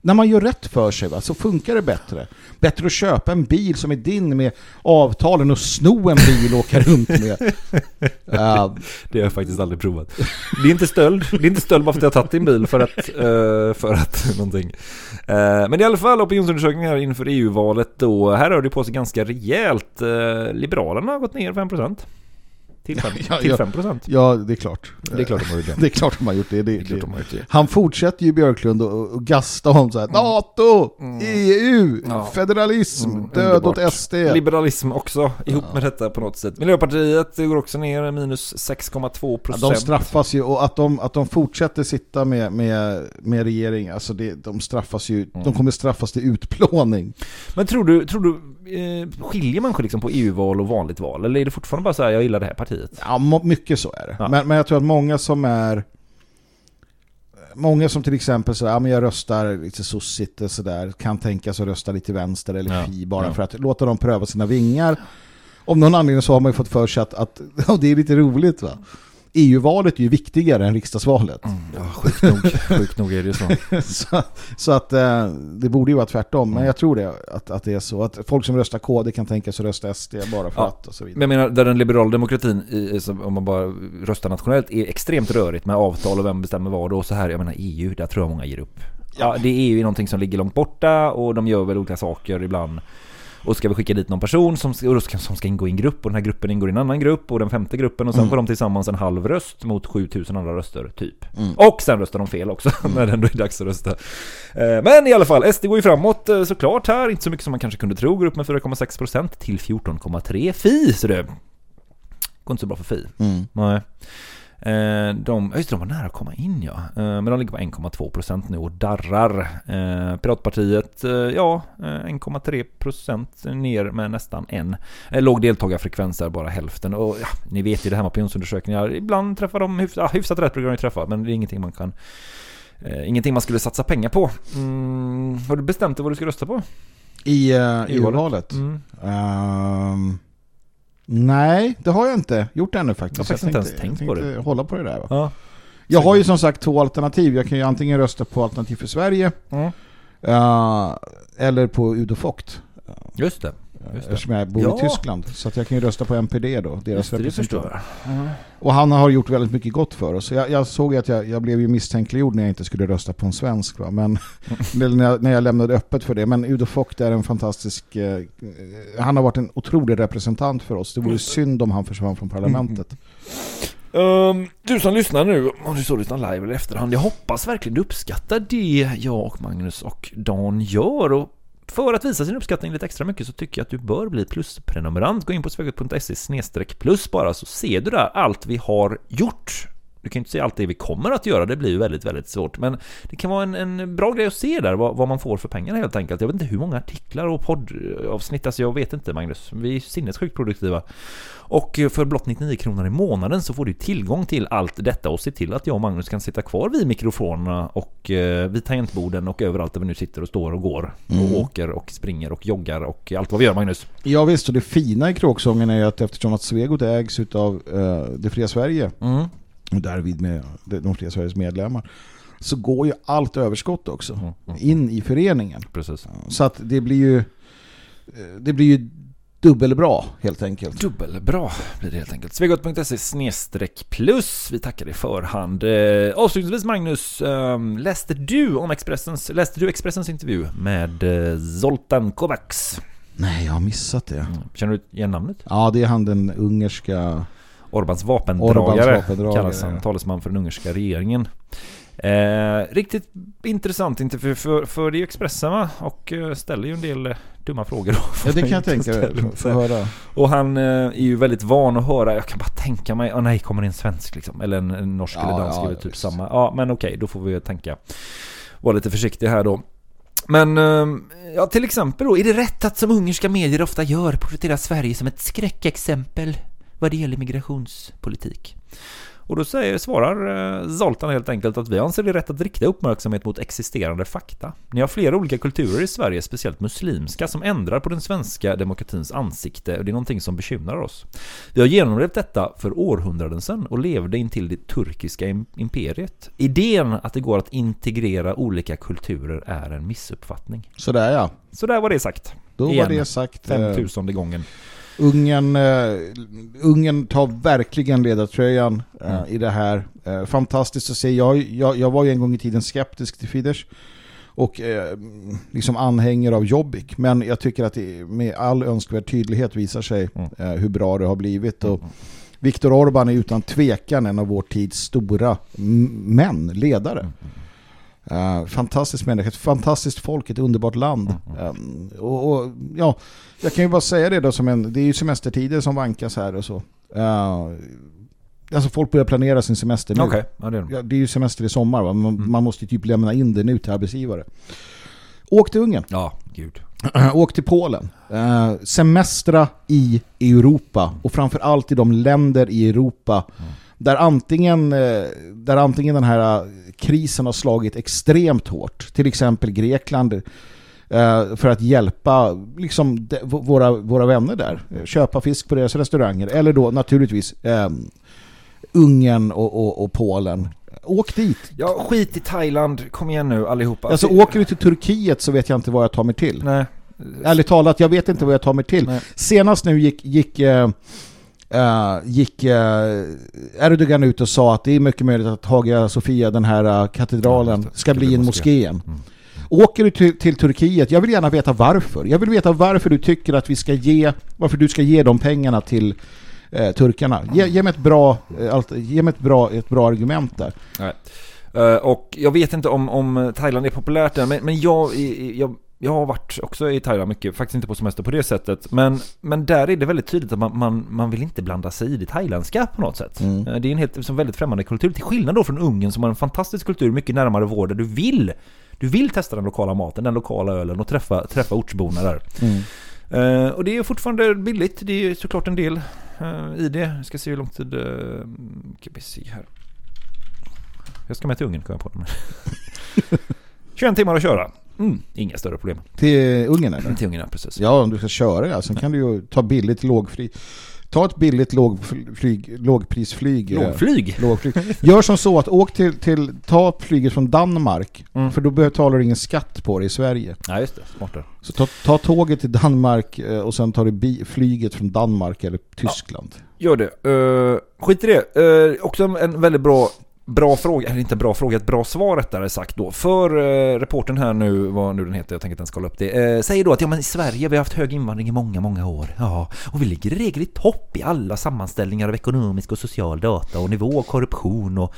När man gör rätt för sig va, så funkar det bättre. Bättre att köpa en bil som är din med avtalen och sno en bil och åka runt med. Ja, Det har jag faktiskt aldrig provat. Det är inte stöld. Det är inte stöld bara för att jag har tagit din bil för att, eh, för att någonting. Eh, men i alla fall opinionsundersökningar inför EU-valet då. Här rör det på sig ganska rejält. Eh, Liberalerna har gått ner 5%. Till 5%. Ja, till ja. 5%. ja, det är klart. Det är klart de har gjort det. Det är klart de har gjort det. det, Det är klart det. de har gjort det. Han fortsätter ju Björklund och, och gasta om så här, NATO, EU, Mm. Ja. federalism, Mm, död underbart. åt SD. Liberalism också ihop med detta på något sätt. Miljöpartiet går också ner minus 6,2%. Ja, de straffas ju och att de, att de fortsätter sitta med, med, med regering, alltså det, de straffas ju, Mm. de kommer straffas till utplåning. Men tror du, tror du skiljer man liksom på EU-val och vanligt val? Eller är det fortfarande bara så här, jag gillar det här partiet? Ja, mycket så är det. Ja. Men, men jag tror att många som är Många som till exempel så, ja men jag röstar lite sossigt och sådär kan tänka sig att rösta lite vänster eller Ja, fi bara ja. för att låta dem pröva sina vingar. Om någon anledning så har man ju fått för sig att, att och det är lite roligt va. EU-valet är ju viktigare än riksdagsvalet. Ja, sjukt nog. Sjukt nog är det ju så. så, så att eh, det borde ju vara tvärtom. Men jag tror det, att, att det är så. Att folk som röstar KD kan tänka sig rösta SD bara för Ja. att och så Men vidare. jag menar, där den liberala demokratin, i, om man bara röstar nationellt, är extremt rörigt med avtal och vem bestämmer vad och så här. Jag menar EU, där tror jag många ger upp. Ja, det är ju någonting som ligger långt borta och de gör väl olika saker ibland. Och ska vi skicka dit någon person som ska, och ska, som ska ingå i en grupp och den här gruppen ingår i en annan grupp och den femte gruppen och sen Mm. får de tillsammans en halv röst mot 7000 andra röster, typ. Mm. Och sen röstar de fel också när det ändå är dags att rösta. Eh, Men i alla fall, SD går ju framåt eh, såklart här, inte så mycket som man kanske kunde tro, går upp med 4,6% till 14,3 Fi, så det går inte så bra för Fi. Mm. Nej. Eh, de, just det, de var nära att komma in ja. Eh, men de ligger på 1,2% nu och darrar. Eh, Piratpartiet, ja, eh, 1,3% ner med nästan en. Låg deltagarfrekvens där, bara hälften. Och ja, ni vet ju det här med opinionsundersökningar. Ibland träffar de hyfsat, hyfsat rätt brukar de ju träffa, men det är ingenting man kan eh, ingenting man skulle satsa pengar på. Mm, har du bestämt dig vad du ska rösta på? I uh, EU-valet? Mm. Ehm, nej, det har jag inte gjort ännu faktiskt. Jag har faktiskt inte ens tänkte- tänkt jag på det. tänkte hålla på det där va? Ja. Jag har ju som sagt två alternativ. Jag kan ju antingen rösta på Alternativ för Sverige Mm. eh, eller på Udo Vogt. Just det. Eftersom jag bor Ja. i Tyskland. Så att jag kan ju rösta på NPD då, deras representant. jag. Och han har gjort väldigt mycket gott för oss. Så jag, jag såg att jag, jag blev ju misstänkliggjord när jag inte skulle rösta på en svensk. Va? Men när, jag, när jag lämnade öppet för det. Men Udo Vogt är en fantastisk... Eh, han har varit en otrolig representant för oss. Det vore synd om han försvann från parlamentet. Ehm, du som lyssnar nu, om du så lyssnar live eller efterhand, jag hoppas verkligen du uppskattar det jag och Magnus och Dan gör. Och för att visa sin uppskattning lite extra mycket så tycker jag att du bör bli plusprenumerant. Gå in på svegot.se plus bara så ser du där allt vi har gjort. Du kan ju inte se allt det vi kommer att göra, det blir ju väldigt, väldigt svårt. Men det kan vara en, en bra grej att se där, vad, vad man får för pengarna helt enkelt. Jag vet inte hur många artiklar och poddavsnitt, alltså jag vet inte Magnus. Vi är sinnessjukt produktiva. Och för blott 99 kronor i månaden så får du tillgång till allt detta och se till att jag och Magnus kan sitta kvar vid mikrofonerna och eh, vid tangentborden och överallt där vi nu sitter och står och går Mm. och åker och springer och joggar och allt vad vi gör Magnus. Ja visst, och det fina i kråksången är att eftersom att Svegot ägs av uh, Det Fria Sverige Mm. och därvid med de de Fria Sveriges medlemmar så går ju allt överskott också Mm, mm. in i föreningen. Precis. Så att det blir ju eh, det blir ju dubbelbra helt enkelt. Dubbelbra blir det helt enkelt. Svegot.se snedstreck plus. Vi tackar i förhand. Eh, avslutningsvis Magnus, eh, läste du om Expressens, läste du Expressens intervju med eh, Zoltan Kovacs? Nej, jag har missat det. Känner du igen namnet? Ja, det är han den ungerska... Orbans vapendragare, Orbans vapendragare, kallas han, talesman för den ungerska regeringen. Eh, riktigt intressant intervju för, för det är ju Expressen va? Och eh, ställer ju en del eh, dumma frågor. Ja, det kan jag tänka mig. Höra. Och han eh, är ju väldigt van att höra, jag kan bara tänka mig, åh nej, kommer det en svensk liksom? Eller en, en norsk Ja, eller dansk ja, eller typ samma. Ja, men okej, då får vi tänka. Vara lite försiktiga här då. Men, eh, ja till exempel då, är det rätt att som ungerska medier ofta gör porträttera Sverige som ett skräckexempel vad det gäller migrationspolitik? Och då säger, svarar eh, Zoltan helt enkelt att vi anser det rätt att rikta uppmärksamhet mot existerande fakta. Ni har flera olika kulturer i Sverige, speciellt muslimska, som ändrar på den svenska demokratins ansikte och det är någonting som bekymrar oss. Vi har genomlevt detta för århundraden sedan och levde intill det turkiska im- imperiet. Idén att det går att integrera olika kulturer är en missuppfattning. Så där ja. Så där var det sagt. Då Igen. var det sagt. eh, 5000 gången. Ungern, eh, Ungern tar verkligen ledartröjan eh, Mm. i det här. Eh, fantastiskt att se. Jag, jag, jag var ju en gång i tiden skeptisk till Fidesz och liksom anhängare av Jobbik. Men jag tycker att det med all önskvärd tydlighet visar sig Mm. hur bra det har blivit. Och Viktor Orban är utan tvekan en av vår tids stora män, ledare. Mm. Uh, fantastisk människa, ett fantastiskt folk, ett underbart land. Um, och, och, ja, jag kan ju bara säga det då som en, det är ju semestertider som vankas här och så. Uh, alltså folk börjar planera sin semester nu. Okej, ja, det är. Ja, det är ju semester i sommar va? Man, Mm. man måste ju typ lämna in det nu till arbetsgivare. Åk till Ungern, Ja, gud. åk till Polen. Uh, semestra i Europa och framförallt i de länder i Europa Mm. Där antingen, eh, där antingen den här eh, krisen har slagit extremt hårt. Till exempel Grekland eh, för att hjälpa liksom, våra, våra vänner där. Köpa fisk på deras restauranger. Eller då naturligtvis eh, Ungern och, och, och Polen. Åk dit. Ja, skit i Thailand. Kom igen nu allihopa. Alltså åker du till Turkiet så vet jag inte vad jag tar mig till. Nej. Ärligt talat, jag vet inte vad jag tar mig till. Nej. Senast nu gick, gick, eh, eh, gick eh, Erdogan ut och sa att det är mycket möjligt att Hagia Sofia, den här eh, katedralen, Ja, ska bli en moské. igen. Mm. Åker du till, till Turkiet, jag vill gärna veta varför. Jag vill veta varför du tycker att vi ska ge, varför du ska ge de pengarna till eh, turkarna. Ge, ge mig ett bra, eh, ge mig ett bra, ett bra argument där. Nej. Och jag vet inte om, om Thailand är populärt där, men, men jag, jag, jag har varit också i Thailand mycket, faktiskt inte på semester på det sättet. Men, men där är det väldigt tydligt att man, man, man vill inte blanda sig i det thailändska på något sätt. Mm. Eh, Det är en helt som väldigt främmande kultur. Till skillnad då från Ungern som har en fantastisk kultur mycket närmare vår där du vill du vill testa den lokala maten, den lokala ölen och träffa, träffa ortsborna där. Mm. Eh, och det är fortfarande billigt, det är såklart en del eh, i det. Jag ska se hur lång tid... Uh, ska vi se här. Jag ska med till Ungern, kom jag på. 21 timmar att köra. Mm, inga större problem. Till Ungern eller? Till Ungern, precis. Ja, om du ska köra ja. Sen kan du ju ta billigt lågfri. Ta ett billigt lågflyg, lågprisflyg. eh, Lågflyg? lågflyg. Gör som så att åk till, till ta flyget från Danmark. Mm. För då betalar du ingen skatt på det i Sverige. Ja, just det. Smartare. Så ta, ta tåget till Danmark eh, och sen tar du bi, flyget från Danmark eller Tyskland. Gör det. Uh, skit i det. Uh, också en väldigt bra, bra fråga, eller inte bra fråga, ett bra svar rättare sagt då. För uh, reporten här nu, vad nu den heter, jag tänker inte ens kolla upp det, uh, säger då att ja men i Sverige vi har haft hög invandring i många, många år. Ja, och vi ligger i regel i topp i alla sammanställningar av ekonomisk och social data och nivå av korruption och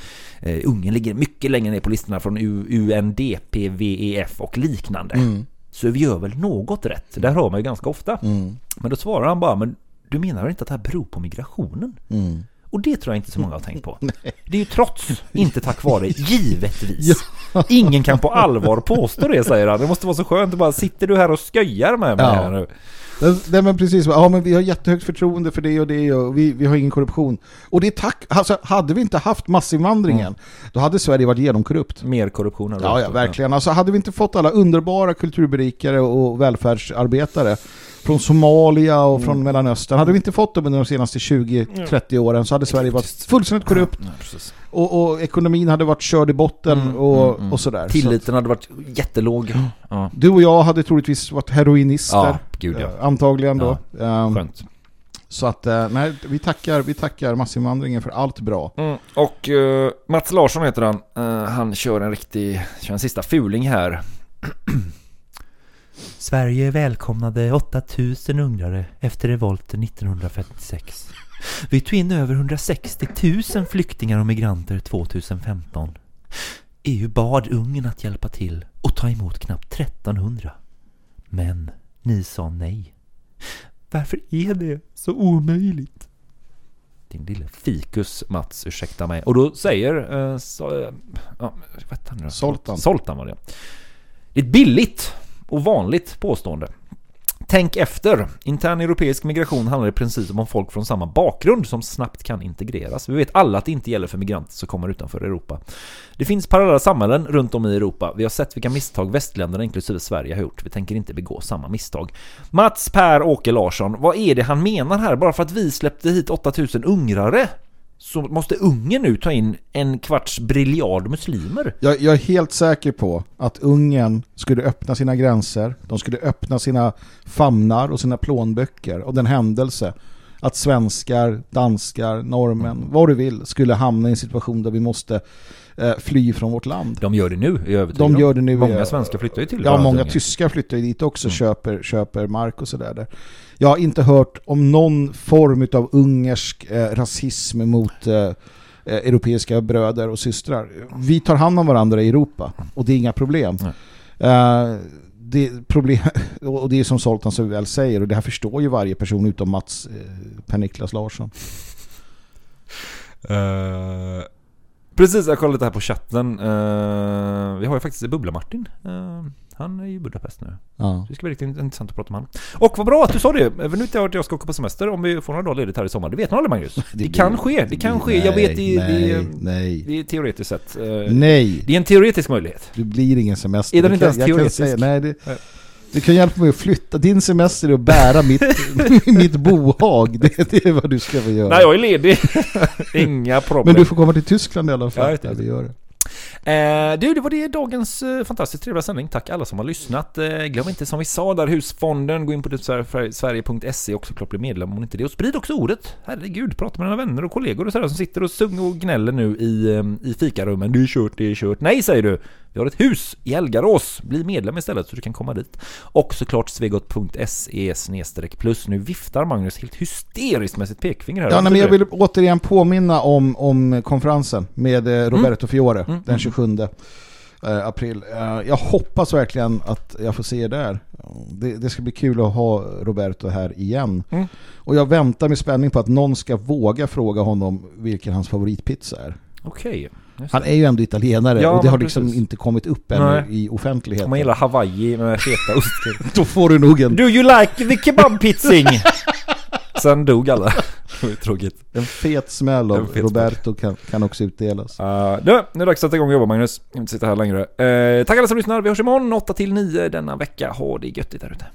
uh, Ungern ligger mycket längre ner på listorna från U- UNDP, VEF och liknande. Mm. Så vi gör väl något rätt. Det hör man ju ganska ofta. Mm. Men då svarar han bara, men du menar väl inte att det här beror på migrationen? Mm. Och det tror jag inte så många har tänkt på. Det är ju trots, inte tack vare, givetvis. Ingen kan på allvar påstå det, säger han. Det måste vara så skönt att bara, sitter du här och skojar med mig Ja. här nu? Det, det, men precis, ja men vi har jättehögt förtroende för det och det och vi, vi har ingen korruption. Och det är tack, alltså hade vi inte haft massinvandringen, då hade Sverige varit genomkorrupt. Mer korruption. Ja, ja, verkligen. Alltså hade vi inte fått alla underbara kulturberikare och välfärdsarbetare från Somalia och från Mellanöstern, hade vi inte fått dem under de senaste 20-30 åren så hade Sverige varit fullständigt korrupt Ja, och, och ekonomin hade varit körd i botten Mm, och, mm, mm. och sådär. Så Tilliten hade varit jättelåg. Ja, du och jag hade troligtvis varit heroinister. ja gud ja. eh, Antagligen då. Ehm, Skönt. Så att, eh, nej, vi tackar, vi tackar massinvandringen för allt bra. Mm. Och eh, Mats Larsson heter han. Eh, han kör en riktig, kör en sista fuling här. Sverige välkomnade 8000 ungrare efter revolten 1956. Vi tog in över 160 000 flyktingar och migranter 2015. EU bad Ungern att hjälpa till och ta emot knappt 1300. Men ni sa nej. Varför är det så omöjligt? Din lille fikus Mats, ursäkta mig. Och då säger... Eh, så, eh, ja, vad heter han nu då? Zoltan. Zoltan var det. Det är billigt och vanligt påstående. Tänk efter. Intern europeisk migration handlar i princip om folk från samma bakgrund som snabbt kan integreras. Vi vet alla att det inte gäller för migranter som kommer utanför Europa. Det finns parallella samhällen runt om i Europa. Vi har sett vilka misstag västländerna inklusive Sverige har gjort. Vi tänker inte begå samma misstag. Mats Per Åke Larsson, vad är det han menar här? Bara för att vi släppte hit 8000 ungrare så måste Ungern nu ta in en kvarts briljard muslimer. Jag, jag är helt säker på att Ungern skulle öppna sina gränser, de skulle öppna sina famnar och sina plånböcker och den händelse att svenskar, danskar, norrmän, vad du vill, skulle hamna i en situation där vi måste eh, fly från vårt land. De gör det nu, är jag De gör det nu. Många svenskar flyttar ju till Ja, många tyskar flyttar ju dit också, Mm. köper, köper mark och sådär. där. Jag har inte hört om någon form av ungersk eh, rasism mot eh, eh, europeiska bröder och systrar. Vi tar hand om varandra i Europa och det är inga problem. Eh, det, problem och det är som Zoltan så väl säger och det här förstår ju varje person utom Mats eh, Per-Niklas Larsson. Eh, precis, jag kollade lite här på chatten. Eh, vi har ju faktiskt Bubbla-Martin. Eh, han är ju i Budapest nu. Ja. Det ska bli riktigt intressant att prata med han. Och vad bra att du sa det! Även nu inte jag att jag ska åka på semester om vi får några dagar ledigt här i sommar. Det vet man aldrig Magnus. Det, kan ske, det kan ske. jag vet, det, nej, det, nej, det är teoretiskt sett. eh, nej. Det är en teoretisk möjlighet. Det blir ingen semester. Är den Det inte ens teoretisk? säga, nej, det, Nej. Du kan hjälpa mig att flytta. Din semester är att bära mitt, mitt bohag. Det, det är vad du ska få göra. Nej, jag är ledig. Inga problem. Men du får komma till Tyskland i alla fall. Ja, jag vet Ja, det. det gör det. Eh, du, det var det dagens eh, fantastiskt trevliga sändning. Tack alla som har lyssnat. Eh, glöm inte som vi sa där, Husfonden, gå in på sverige.se och såklart bli medlem om inte det. Och sprid också ordet. Herregud, prata med dina vänner och kollegor och sådär som sitter och sung och gnäller nu i, eh, i fikarummen. Det är kört, det är kört. Nej, säger du. Vi har ett hus i Elgarås. Bli medlem istället så du kan komma dit. Och såklart svegot.se plus. Nu viftar Magnus helt hysteriskt med sitt pekfinger här. Ja, nej, men jag vill återigen påminna om, om konferensen med eh, Roberto Fiore Mm, den mm. 27 eh, april. Eh, jag hoppas verkligen att jag får se er där. Det, det ska bli kul att ha Roberto här igen. Mm. Och jag väntar med spänning på att någon ska våga fråga honom vilken hans favoritpizza är. Okej. Han är ju ändå italienare Ja, och det har liksom precis. inte kommit upp ännu Nej. i Om offentligheten. man gillar Hawaii med feta ost. Då får du nog en... Do you like the kebab pizzing? Sen dog alla. tråkigt. En fet smäll av fet Roberto kan, kan också utdelas. Uh, nu, nu är det dags att sätta igång och jobba Magnus. Jag vill inte sitta här längre. Uh, tack alla som lyssnar. Vi hörs imorgon 8 till 9 denna vecka. Ha det göttigt där ute.